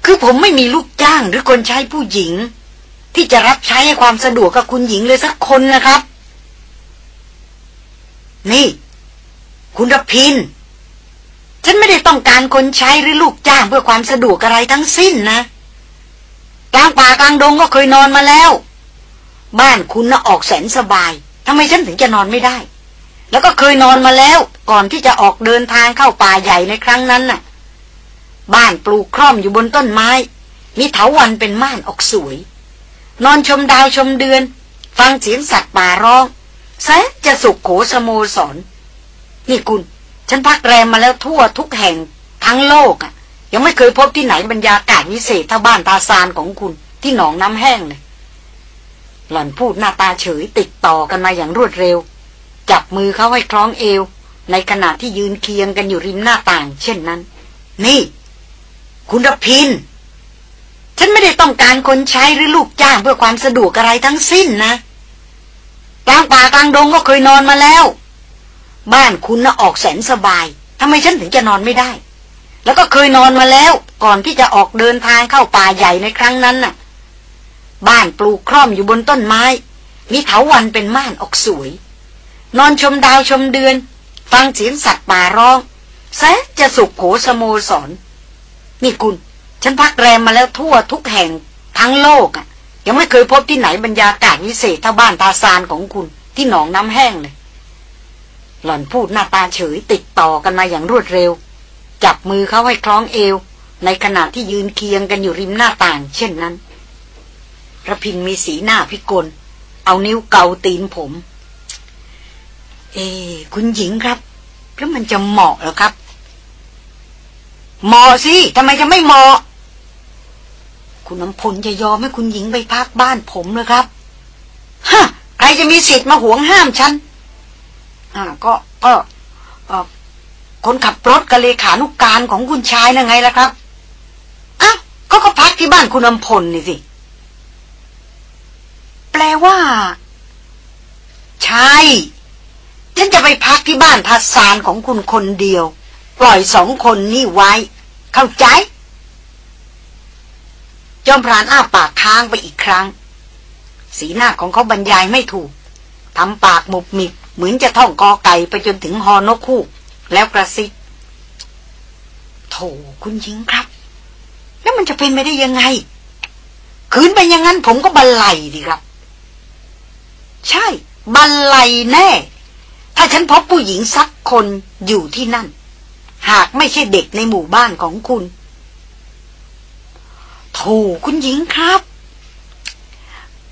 คือผมไม่มีลูกจ้างหรือคนใช้ผู้หญิง ที่จะรับใช้ให้ความสะดวกกับคุณหญิงเลยสักคนนะครับ นี่ คุณรพิน ฉันไม่ได้ต้องการคนใช้หรือลูกจ้างเพื่อความสะดวกอะไรทั้งสิ้นนะกลางป่ากลางดงก็เคยนอนมาแล้ว บ้านคุณน่ะออกแสนสบายทำไมฉันถึงจะนอนไม่ได้ แล้วก็เคยนอนมาแล้ว ก่อนที่จะออกเดินทางเข้าป่าใหญ่ในครั้งนั้นน่ะ บ้านปลูกคร่อมอยู่บนต้นไม้ มีเถาวันเป็นม่านออกสวย นอนชมดาวชมเดือน ฟังเสียงสัตว์ป่าร้องแสนจะสุขโขสโมสร นี่คุณ ฉันพักแรมมาแล้วทั่วทุกแห่งทั้งโลกอะ ยังไม่เคยพบที่ไหนบรรยากาศวิเศษเท่าบ้านตาซานของคุณ ที่หนองน้ำแห้งเลยหล่อนพูดหน้าตาเฉยติดต่อกันมาอย่างรวดเร็ว จับมือเขาให้คล้องเอว ในขณะที่ยืนเคียงกันอยู่ริมหน้าต่าง เช่นนั้น นี่ คุณรพิน ฉันไม่ได้ต้องการคนใช้หรือลูกจ้างเพื่อความสะดวกอะไรทั้งสิ้นนะกลางป่ากลางดงก็เคยนอนมาแล้ว บ้านคุณน่ะออกแสนสบายทำไมฉันถึงจะนอนไม่ได้ แล้วก็เคยนอนมาแล้ว ก่อนที่จะออกเดินทางเข้าป่าใหญ่ในครั้งนั้นน่ะ บ้านปลูกคร่อมอยู่บนต้นไม้ มีเถาวันเป็นม่านออกสวย นอนชมดาวชมเดือน ฟังเสียงสัตว์ป่าร้องแสจะสุขโขสโมสร นี่คุณ ฉันพักแรมมาแล้วทั่วทุกแห่งทั้งโลกอะ ยังไม่เคยพบที่ไหนบรรยากาศวิเศษเท่าบ้านตาซานของคุณ ที่หนองน้ำแห้งเลย หล่อนพูดหน้าตาเฉยติดต่อกันมาอย่างรวดเร็ว จับมือเขาให้คล้องเอว ในขณะที่ยืนเคียงกันอยู่ริมหน้าต่าง เช่นนั้นระพินมีสีหน้าพิกล เอานิ้วเกาตีนผม เอ คุณหญิงครับ แล้วมันจะเหมาะหรอครับ เหมาะสิทำไมจะไม่เหมาะ คุณน้ำพลจะยอมให้คุณหญิงไปพักบ้านผมเลยครับฮะใครจะมีสิทธิ์มาหวงห้ามฉันอ่าก็ก็คนขับรถกับเลขานุกการของคุณชายน่ะไงล่ะครับอ้าวก็ก็พักที่บ้านคุณน้ำพลนี่สิ แปลว่า ใช่ฉันจะไปพักที่บ้านทัศานของคุณคนเดียว ปล่อยสองคนนี่ไว้ เข้าใจ จอมพรานอ้าปากค้างไปอีกครั้ง สีหน้าของเขาบรรยายไม่ถูกทำปากหมุบมิบเหมือนจะท่องกอไก่ไปจนถึงฮอนกคู่ แล้วกระซิบโถคุณหญิงครับ แล้วมันจะเป็นไปได้ยังไง คืนไปอย่างนั้นผมก็บันไลดีครับ ใช่ บันไลแน่ ถ้าฉันพบผู้หญิงสักคนอยู่ที่นั่น หากไม่ใช่เด็กในหมู่บ้านของคุณโถคุณหญิงครับ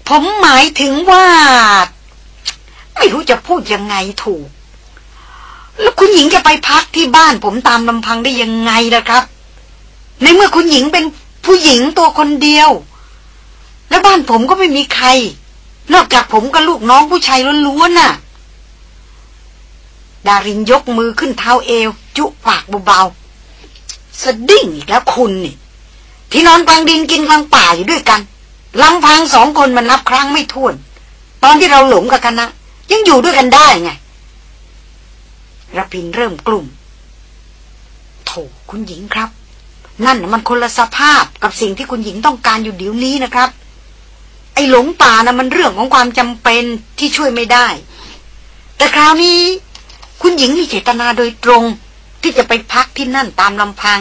ผมหมายถึงว่า ไม่รู้จะพูดยังไงถูก แล้วคุณหญิงจะไปพักที่บ้านผมตามลำพังได้ยังไงล่ะครับ ในเมื่อคุณหญิงเป็นผู้หญิงตัวคนเดียว และบ้านผมก็ไม่มีใคร นอกจากผมกับลูกน้องผู้ชายล้วนๆน่ะ ดารินยกมือขึ้นเท้าเอว จุปากเบาๆสะดิ้งอีกแล้วคุณนี่ ที่นอนกลางดินกินกลางป่าอยู่ด้วยกันลำพังสองคนมันนับครั้งไม่ถ้วน ตอนที่เราหลงกับคณะ ยังอยู่ด้วยกันได้ไงระพินเริ่มกลุ่มโถคุณหญิงครับ นั่นมันคนละสภาพกับสิ่งที่คุณหญิงต้องการอยู่เดี๋ยวนี้นะครับ ไอ้หลงป่านะมันเรื่องของความจำเป็นที่ช่วยไม่ได้ แต่คราวนี้ คุณหญิงมีเจตนาโดยตรง ที่จะไปพักที่นั่นตามลำพัง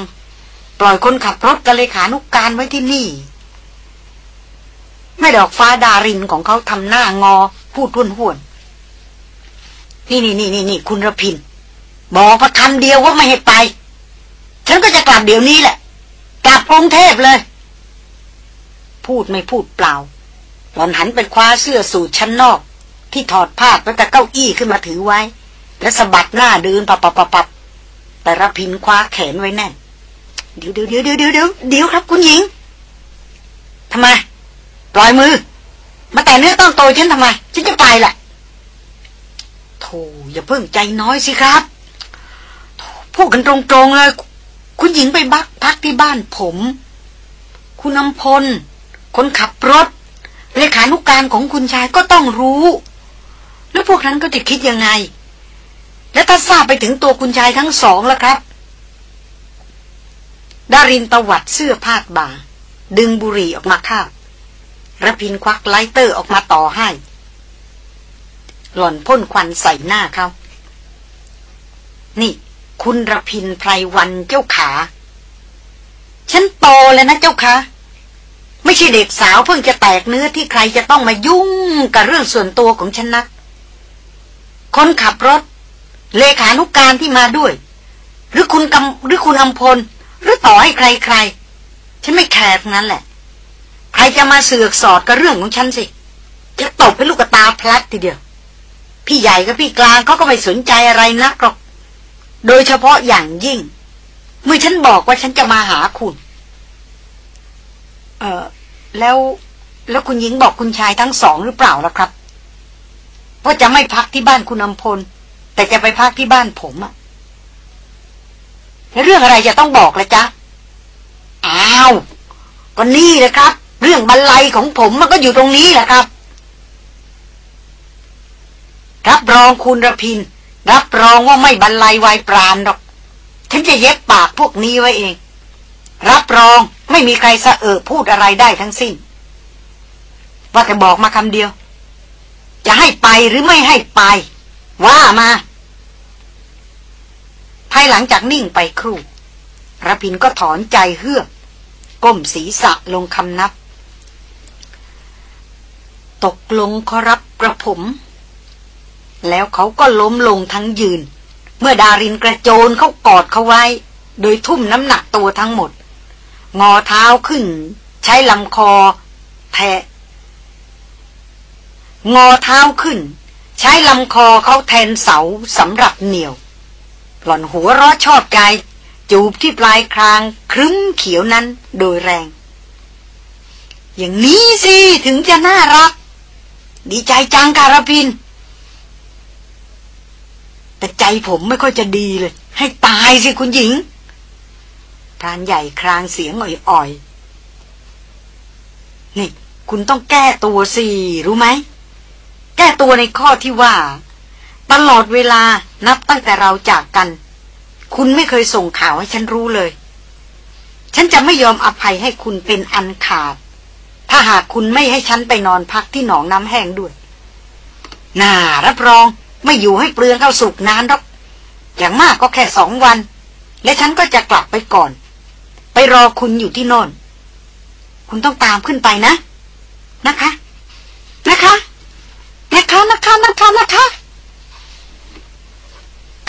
ปล่อยคนขับรถกับเลขานุกการไว้ที่นี่แม่ดอกฟ้าดารินของเขาทำหน้างอ พูดห้วนห้วน นี่นี่นี่นี่นี่คุณระพินบอกพระคำเดียวว่าไม่ให้ไป ฉันก็จะกลับเดี๋ยวนี้แหละ กลับกรุงเทพเลย พูดไม่พูดเปล่า หล่อนหันไปคว้าเสื้อสูทชั้นนอก ที่ถอดผ้าแล้วแต่เก้าอี้ขึ้นมาถือไว้ และสะบัดหน้าเดินปับปับปับปับ แต่ระพินคว้าแขนไว้แน่น เดี๋ยวเดี๋ยวเดี๋ยวเดี๋ยวเดี๋ยวเดี๋ยวครับคุณหญิงทำไมปล่อยมือ มาแต่เนื้อต้องโตฉันทำไม ฉันจะไปแหละโธ่อย่าเพิ่งใจน้อยสิครับพูดกันตรงๆเลย คุณหญิงไปบักพักที่บ้านผม คุณนำพล คนขับรถ เลขานุกการของคุณชายก็ต้องรู้ แล้วพวกนั้นก็จะคิดยังไง และถ้าทราบไปถึงตัวคุณชายทั้งสองแล้วครับดารินตวัดเสื้อผ้าบ่าดึงบุหรี่ออกมาข้าวระพินควักไลเตอร์ออกมาต่อให้ หล่อนพ่นควันใส่หน้าเขา นี่ คุณระพินไพรวันเจ้าขา ฉันโตแล้วนะเจ้าคะไม่ใช่เด็กสาวเพิ่งจะแตกเนื้อที่ใครจะต้องมายุ่งกับเรื่องส่วนตัวของฉันนะคนขับรถ เลขานุกการที่มาด้วย หรือคุณกำหรือคุณอำพล หรือต่อให้ใครใครฉันไม่แคร์ทั้งนั้นแหละ ใครจะมาเสือกสอดกับเรื่องของฉันสิ จะตบให้ลูกตาพลัดทีเดียว พี่ใหญ่กับพี่กลางเขาก็ไม่สนใจอะไรนักหรอก โดยเฉพาะอย่างยิ่ง เมื่อฉันบอกว่าฉันจะมาหาคุณ เออแล้วแล้วคุณหญิงบอกคุณชายทั้งสองหรือเปล่าล่ะครับว่าจะไม่พักที่บ้านคุณอำพล แต่จะไปพักที่บ้านผมอะแล้วเรื่องอะไรจะต้องบอกละจ๊ะ อ้าว ก็นี่แหละครับ เรื่องบรรลัยของผมมันก็อยู่ตรงนี้แหละครับ รับรองคุณระพิน รับรองว่าไม่บรรลัยวายปราณหรอก ฉันจะเย็บปากพวกนี้ไว้เอง รับรองไม่มีใครสะเอะพูดอะไรได้ทั้งสิ้น ว่าแต่บอกมาคำเดียว จะให้ไปหรือไม่ให้ไป ว่ามา ภายหลังจากนิ่งไปครู่ระพินก็ถอนใจเฮือก ก้มศีรษะลงคำนับ ตกลงขอรับกระผม แล้วเขาก็ล้มลงทั้งยืน เมื่อดารินกระโจนเขากอดเขาไว้ โดยทุ่มน้ำหนักตัวทั้งหมด งอเท้าขึ้น ใช้ลำคอ แทะ งอเท้าขึ้น ใช้ลำคอเขาแทนเสาสำหรับเหนี่ยว หล่อนหัวร้อชอบใจจูบที่ปลายครางครึ้มเขียวนั้นโดยแรง อย่างนี้สิถึงจะน่ารัก ดีใจจังการพิน แต่ใจผมไม่ค่อยจะดีเลย ให้ตายสิคุณหญิงพรานใหญ่ครางเสียงอ่อยๆ นี่ คุณต้องแก้ตัวสิ รู้ไหม แก้ตัวในข้อที่ว่า ตลอดเวลานับตั้งแต่เราจากกัน คุณไม่เคยส่งข่าวให้ฉันรู้เลย ฉันจะไม่ยอมอภัยให้คุณเป็นอันขาด ถ้าหากคุณไม่ให้ฉันไปนอนพักที่หนองน้ำแห้งด้วย น่า รับรองไม่อยู่ให้เปลืองเข้าสุกนานหรอก อย่างมากก็แค่สองวัน และฉันก็จะกลับไปก่อน ไปรอคุณอยู่ที่โน่น คุณต้องตามขึ้นไปนะ นะคะ นะคะ นะคะนะคะนะคะนะคะ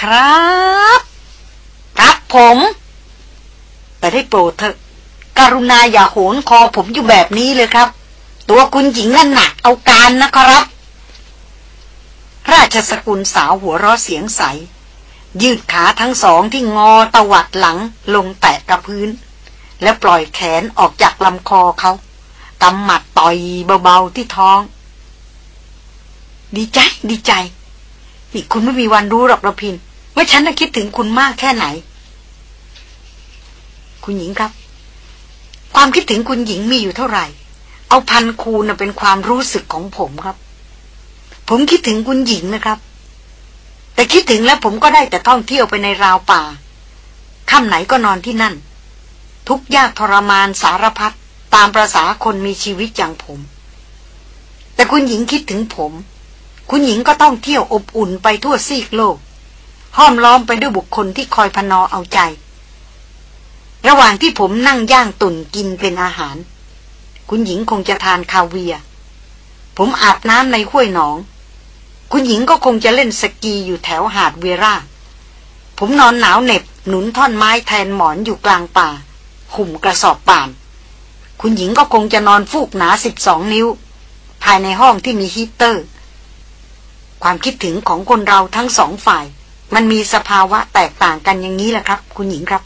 ครับ ครับผม แต่ได้โปรดเถอะกรุณาอย่าโหนคอผมอยู่แบบนี้เลยครับ ตัวคุณหญิงนั่นหนักเอาการนะครับ ราชสกุลสาวหัวเราะเสียงใส ยืดขาทั้งสองที่งอตวัดหลังลงแตะกับพื้น แล้วปล่อยแขนออกจากลำคอเขากำหมัดต่อยเบาๆที่ท้อง ดีใจ ดีใจ นี่คุณไม่มีวันรู้หรอกระพิน ว่าฉันน่ะคิดถึงคุณมากแค่ไหน คุณหญิงครับ ความคิดถึงคุณหญิงมีอยู่เท่าไหร่ เอาพันคูณเป็นความรู้สึกของผมครับ ผมคิดถึงคุณหญิงนะครับ แต่คิดถึงแล้วผมก็ได้แต่ท่องเที่ยวไปในราวป่าค่ำไหนก็นอนที่นั่น ทุกยากทรมานสารพัดตามประษาคนมีชีวิตอย่างผม แต่คุณหญิงคิดถึงผม คุณหญิงก็ต้องเที่ยวอบอุ่นไปทั่วซีกโลก ห้อมล้อมไปด้วยบุคคลที่คอยพนอเอาใจ ระหว่างที่ผมนั่งย่างตุ่นกินเป็นอาหาร คุณหญิงคงจะทานคาเวีย ผมอาบน้ำในห้วยหนอง คุณหญิงก็คงจะเล่นสกีอยู่แถวหาดเวราผมนอนหนาวเหน็บหนุนท่อนไม้แทนหมอนอยู่กลางป่า หุ่มกระสอบป่าน คุณหญิงก็คงจะนอนฟูกหนาสิบสองนิ้ว ภายในห้องที่มีฮีเตอร์ ความคิดถึงของคนเราทั้งสองฝ่าย มันมีสภาวะแตกต่างกันอย่างนี้แหละครับ คุณหญิงครับ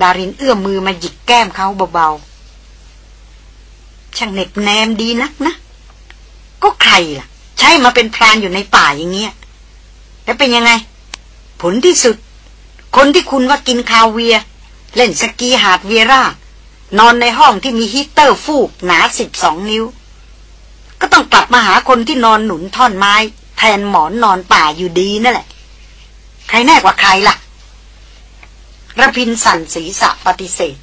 ดารินเอื้อมมือมาหยิกแก้มเขาเบาๆ ช่างเน็บแนมดีนักนะ ก็ใครล่ะ ใช้มาเป็นพรานอยู่ในป่าอย่างเงี้ย แล้วเป็นยังไง ผลที่สุด คนที่คุณว่ากินคาเวีย เล่นสกีหาดเวียร่านอนในห้องที่มีฮีเตอร์ฟูกหนาสิบสองนิ้ว ก็ต้องกลับมาหาคนที่นอนหนุนท่อนไม้ แทนหมอนนอนป่าอยู่ดีนั่นแหละ ใครแน่กว่าใครล่ะระพินสั่นศีรษะปฏิเสธ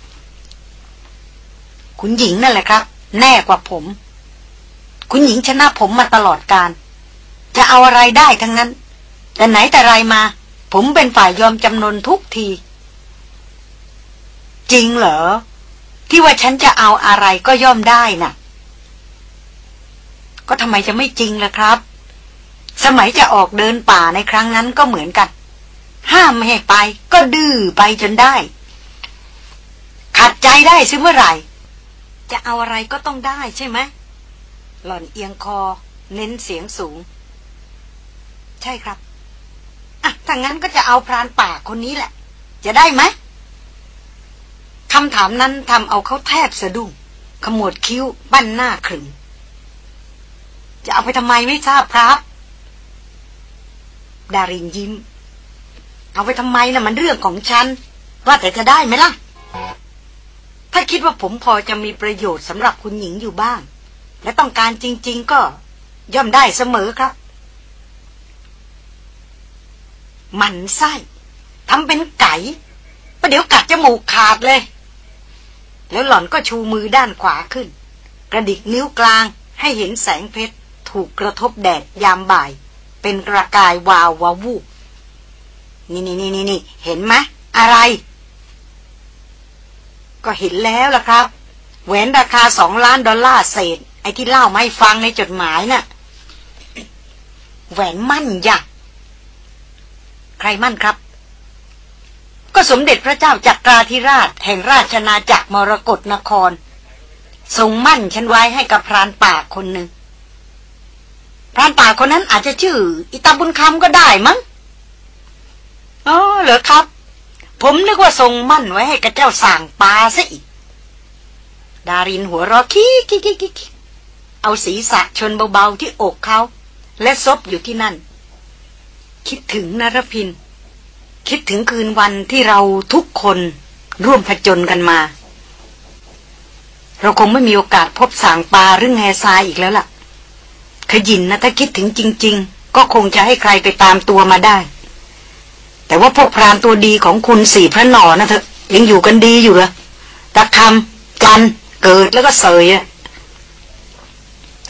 คุณหญิงนั่นแหละครับ แน่กว่าผม คุณหญิงชนะผมมาตลอดการ จะเอาอะไรได้ทั้งนั้น แต่ไหนแต่ไรมา ผมเป็นฝ่ายยอมจำนนทุกที จริงเหรอ ที่ว่าฉันจะเอาอะไรก็ย่อมได้นะ่ะ ก็ทำไมจะไม่จริงล่ะครับ สมัยจะออกเดินป่าในครั้งนั้นก็เหมือนกัน ห้ามไม่ให้ไป ก็ดื้อไปจนได้ ขัดใจได้ซิเมื่อไหร่ จะเอาอะไรก็ต้องได้ใช่ไหมหล่อนเอียงคอ เน้นเสียงสูง ใช่ครับอะถ้างั้นก็จะเอาพรานป่าคนนี้แหละ จะได้ไหมคำถามนั้นทำเอาเขาแทบสะดุ้งขมวดคิ้วบั้นหน้าขรึมจะเอาไปทำไมไม่ทราบครับ ดารินยิ้ม เอาไปทำไมนะ่ะมันเรื่องของฉัน ว่าแต่จะได้ไหมล่ะ ถ้าคิดว่าผมพอจะมีประโยชน์สำหรับคุณหญิงอยู่บ้าง และต้องการจริง ๆ ก็ย่อมได้เสมอครับ มันไส้ทำเป็นไก่ประเดี๋ยวกัดจมูกขาดเลย แล้วหล่อนก็ชูมือด้านขวาขึ้น กระดิกนิ้วกลางให้เห็นแสงเพชรถูกกระทบแดดยามบ่าย เป็นกระกายวาววาวูนี่นี่นี่นี่เห็นไหมอะไร ก็เห็นแล้วล่ะครับแหวนราคาสองล้านดอลลาร์เศษ ไอ้ที่เล่าไม่ฟังในจดหมายนะ่ะแหวนมั่นยักใครมั่นครับ ก็สมเด็จพระเจ้าจักราธิราช แห่งราชนาจักรมรกรนครทรงมั่นฉันไว้ให้กับพรานป่าคนหนึ่ง พรานป่าคนนั้นอาจจะชื่อ อิตาบุญคำก็ได้มั้งอ๋อเหรอครับ ผมนึกว่าทรงมั่นไว้ให้กับเจ้าส่างปลาซะอีก ดารินหัวเราะคิกคิกคิกเอาศีรษะชนเบาๆที่อกเขา และซบอยู่ที่นั่น คิดถึงนรพิน คิดถึงคืนวันที่เราทุกคนร่วมผจญกันมา เราคงไม่มีโอกาสพบสางปลาหรือแง่ทรายอีกแล้วล่ะ ขยินนะถ้าคิดถึงจริง ๆ ก็คงจะให้ใครไปตามตัวมาได้ แต่ว่าพวกพรานตัวดีของคุณสี่พระหนอนะเถอะยังอยู่กันดีอยู่เหรอตะคำจันเกิดแล้วก็เสยอะ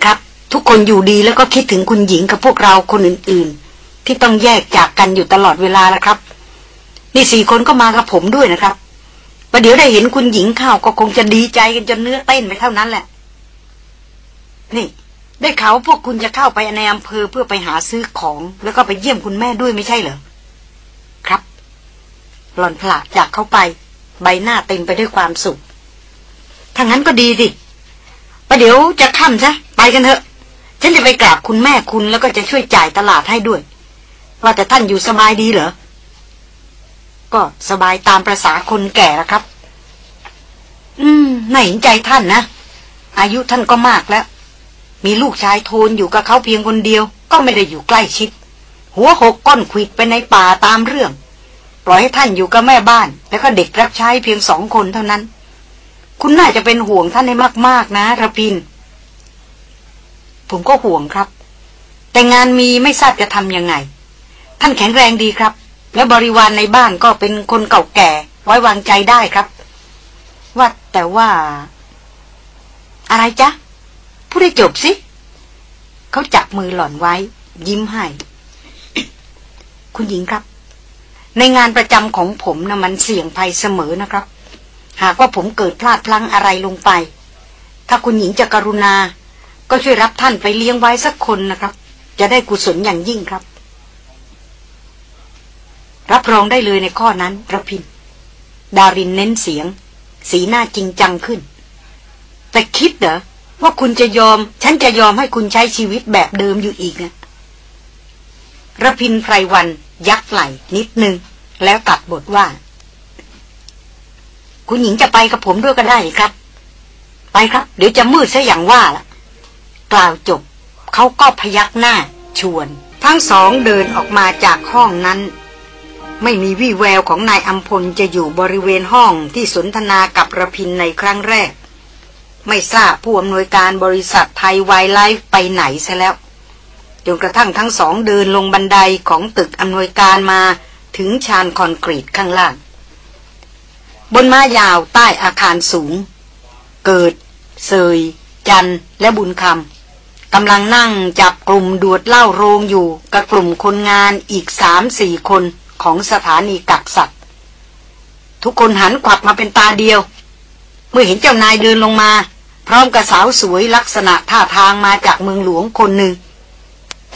ครับ ทุกคนอยู่ดีแล้วก็คิดถึงคุณหญิงกับพวกเราคนอื่น ๆ ที่ต้องแยกจากกันอยู่ตลอดเวลาแล้วครับ นี่สี่คนก็มากับผมด้วยนะครับประเดี๋ยวได้เห็นคุณหญิงเข้าก็คงจะดีใจกันจนเนื้อเต้นไปเท่านั้นแหละ นี่ ได้ข่าวว่าพวกคุณจะเข้าไปในอำเภอเพื่อไปหาซื้อของ แล้วก็ไปเยี่ยมคุณแม่ด้วยไม่ใช่เหรอ ครับ หล่อนผละจากเข้าไป ใบหน้าเต็มไปด้วยความสุขถ้างั้นก็ดีสิประเดี๋ยวจะค่ำซะ ไปกันเถอะ ฉันจะไปกราบคุณแม่คุณแล้วก็จะช่วยจ่ายตลาดให้ด้วย ว่าแต่ท่านอยู่สบายดีเหรอ ก็สบายตามประษาคนแก่ละครับ อืมน่าเห็นใจท่านนะ อายุท่านก็มากแล้ว มีลูกชายโทนอยู่กับเขาเพียงคนเดียว ก็ไม่ได้อยู่ใกล้ชิด หัวหกก้นขิดไปในป่าตามเรื่อง ปล่อยให้ท่านอยู่กับแม่บ้าน แล้วก็เด็กรับใช้เพียงสองคนเท่านั้น คุณน่าจะเป็นห่วงท่านให้มาก ๆ นะระพิน ผมก็ห่วงครับ แต่งานมีไม่ทราบจะทำยังไง ท่านแข็งแรงดีครับ และบริวารในบ้านก็เป็นคนเก่าแก่ไว้วางใจได้ครับ ว่าแต่ว่า อะไรจ๊ะ พูดให้จบสิ เขาจับมือหล่อนไว้ ยิ้มให้ คุณหญิงครับ ในงานประจำของผมนะมันเสี่ยงภัยเสมอนะครับ หากว่าผมเกิดพลาดพลั้งอะไรลงไป ถ้าคุณหญิงจะกรุณา ก็ช่วยรับท่านไปเลี้ยงไว้สักคนนะครับ จะได้กุศลอย่างยิ่งครับ รับรองได้เลยในข้อนั้นระพิน ดารินเน้นเสียง สีหน้าจริงจังขึ้น แต่คิดเหรอ ว่าคุณจะยอม ฉันจะยอมให้คุณใช้ชีวิตแบบเดิมอยู่อีกนะระพินไพรวัน ยักไหลนิดนึง แล้วตัดบทว่า คุณหญิงจะไปกับผมด้วยก็ได้ครับ ไปครับ เดี๋ยวจะมืดซะอย่างว่าล่ะ กล่าวจบ เขาก็พยักหน้า ชวน ทั้งสองเดินออกมาจากห้องนั้น ไม่มีวี่แววของนายอัมพลจะอยู่บริเวณห้องที่สนทนากับระพินในครั้งแรก ไม่ทราบผู้อำนวยการบริษัทไทยไวไลฟ์ไปไหนซะแล้วจนกระทั่งทั้งสองเดินลงบันไดของตึกอำนวยการมาถึงชานคอนกรีตข้างล่าง บนม้ายาวใต้อาคารสูง เกิดเสยจันและบุญคำกำลังนั่งจับกลุ่มดวดเหล้าโรงอยู่กับกลุ่มคนงานอีกสามสี่คนของสถานีกักสัตว์ ทุกคนหันขวับมาเป็นตาเดียว เมื่อเห็นเจ้านายเดินลงมา พร้อมกับสาวสวยลักษณะท่าทางมาจากเมืองหลวงคนหนึ่ง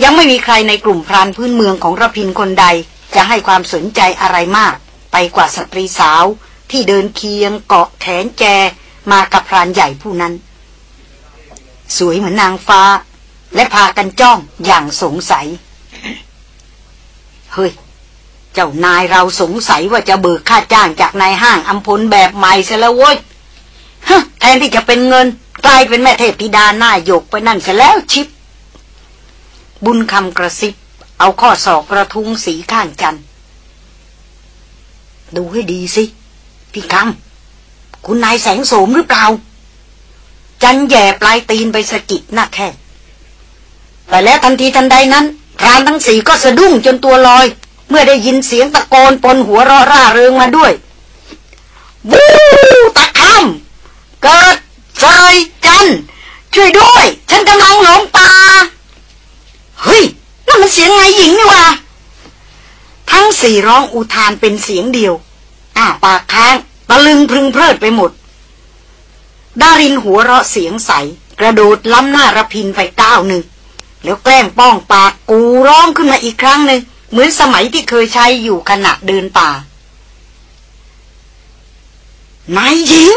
ยังไม่มีใครในกลุ่มพรานพื้นเมืองของระพินคนใด จะให้ความสนใจอะไรมาก ไปกว่าสตรีสาวที่เดินเคียงเกาะแขนแจ มากับพรานใหญ่ผู้นั้น สวยเหมือนนางฟ้า และพากันจ้องอย่างสงสัย เฮ้ย เจ้านายเราสงสัยว่าจะเบิกค่าจ้างจากนายห้างอัมพลแบบใหม่เสียแล้วเว้ย ฮะแทนที่จะเป็นเงิน กลายเป็นแม่เทพธิดาหน้าหยกไปนั่นเสียแล้วชิป บุญคำกระซิบ เอาข้อศอกกระทุ้งสีข้างจัน ดูให้ดีสิ พี่คำคุณนายแสงโสมหรือเปล่า จันแย่ปลายตีนไปสะกิดหน้าแค่แต่แล้วทันทีทันใดนั้นพรานทั้งสี่ก็สะดุ้งจนตัวลอย เมื่อได้ยินเสียงตะโกนปนหัวเราะร่าเริงมาด้วย บูตะคำ เกิดเฟยจัน ช่วยด้วย ฉันกำลังหลงป่าเฮ้ยนั่นมันเสียงไงหญิงนี่วะทั้งสี่ร้องอุทานเป็นเสียงเดียว อ้าปากค้างตะลึงพึงเพลิดไปหมด ดารินหัวเราะเสียงใส กระโดดล้ำหน้าระพินไปก้าวหนึ่ง แล้วแกล้งป้องปากกูร้องขึ้นมาอีกครั้งหนึ่ง เหมือนสมัยที่เคยใช้อยู่ขณะเดินป่านายหญิง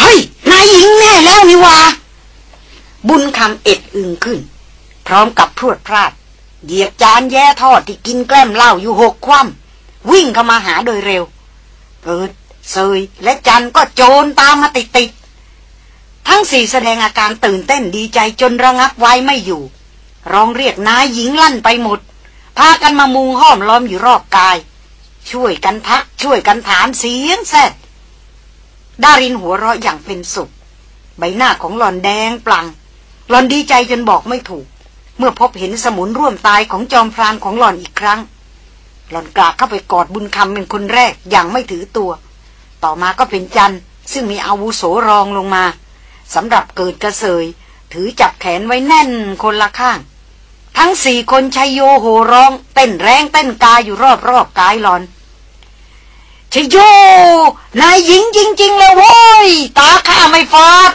เฮ้ย นายหญิงแน่แล้วนี่วะบุญคำเอ็ดอึงขึ้น พร้อมกับพรวดพลาดเหยียบจานแย่ทอดที่กินแกล้มเหล้าอยู่หกคว่ำวิ่งเข้ามาหาโดยเร็วเกิดเซยและจันก็โจรตามมาติดติดๆทั้งสี่แสดงอาการตื่นเต้นดีใจจนระงับไว้ไม่อยู่ ร้องเรียกนายหญิงลั่นไปหมด พากันมามุงห้อมล้อมอยู่รอบกาย ช่วยกันทักช่วยกันถามเสียงแซด ดารินหัวเราะอย่างเป็นสุข ใบหน้าของหลอนแดงปลัง หลอนดีใจจนบอกไม่ถูก เมื่อพบเห็นสมุนร่วมตายของจอมพรานของหลอนอีกครั้ง หลอนกลาเข้าไปกอดบุญคำเป็นคนแรกอย่างไม่ถือตัว ต่อมาก็เป็นจันซึ่งมีอาวุโสรองลงมาสำหรับเกิดกระเสยถือจับแขนไว้แน่นคนละข้าง ทั้งสี่คนชัยโยโหร้อง เต้นแรงเต้นกายอยู่รอบรอบกายหลอน ชัยโย นายหญิงจริง ๆ เลยโว้ย ตาข้าไม่ฟาด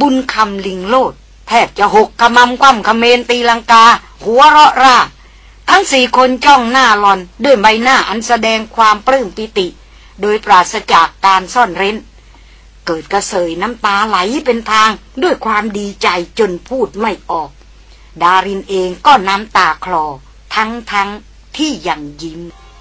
บุญคำลิงโลด แทบจะหกขมำคว่ำขเมนตีลังกา หัวเราะร่า ทั้งสี่คนจ้องหน้าหลอน ด้วยใบหน้าอันแสดงความปลื้มปิติ โดยปราศจากการซ่อนเร้น เกิดกระเสยน้ำตาไหลเป็นทางด้วยความดีใจจนพูดไม่ออก ดารินเองก็น้ำตาคลอ ทั้งทั้งที่ยังยิ้ม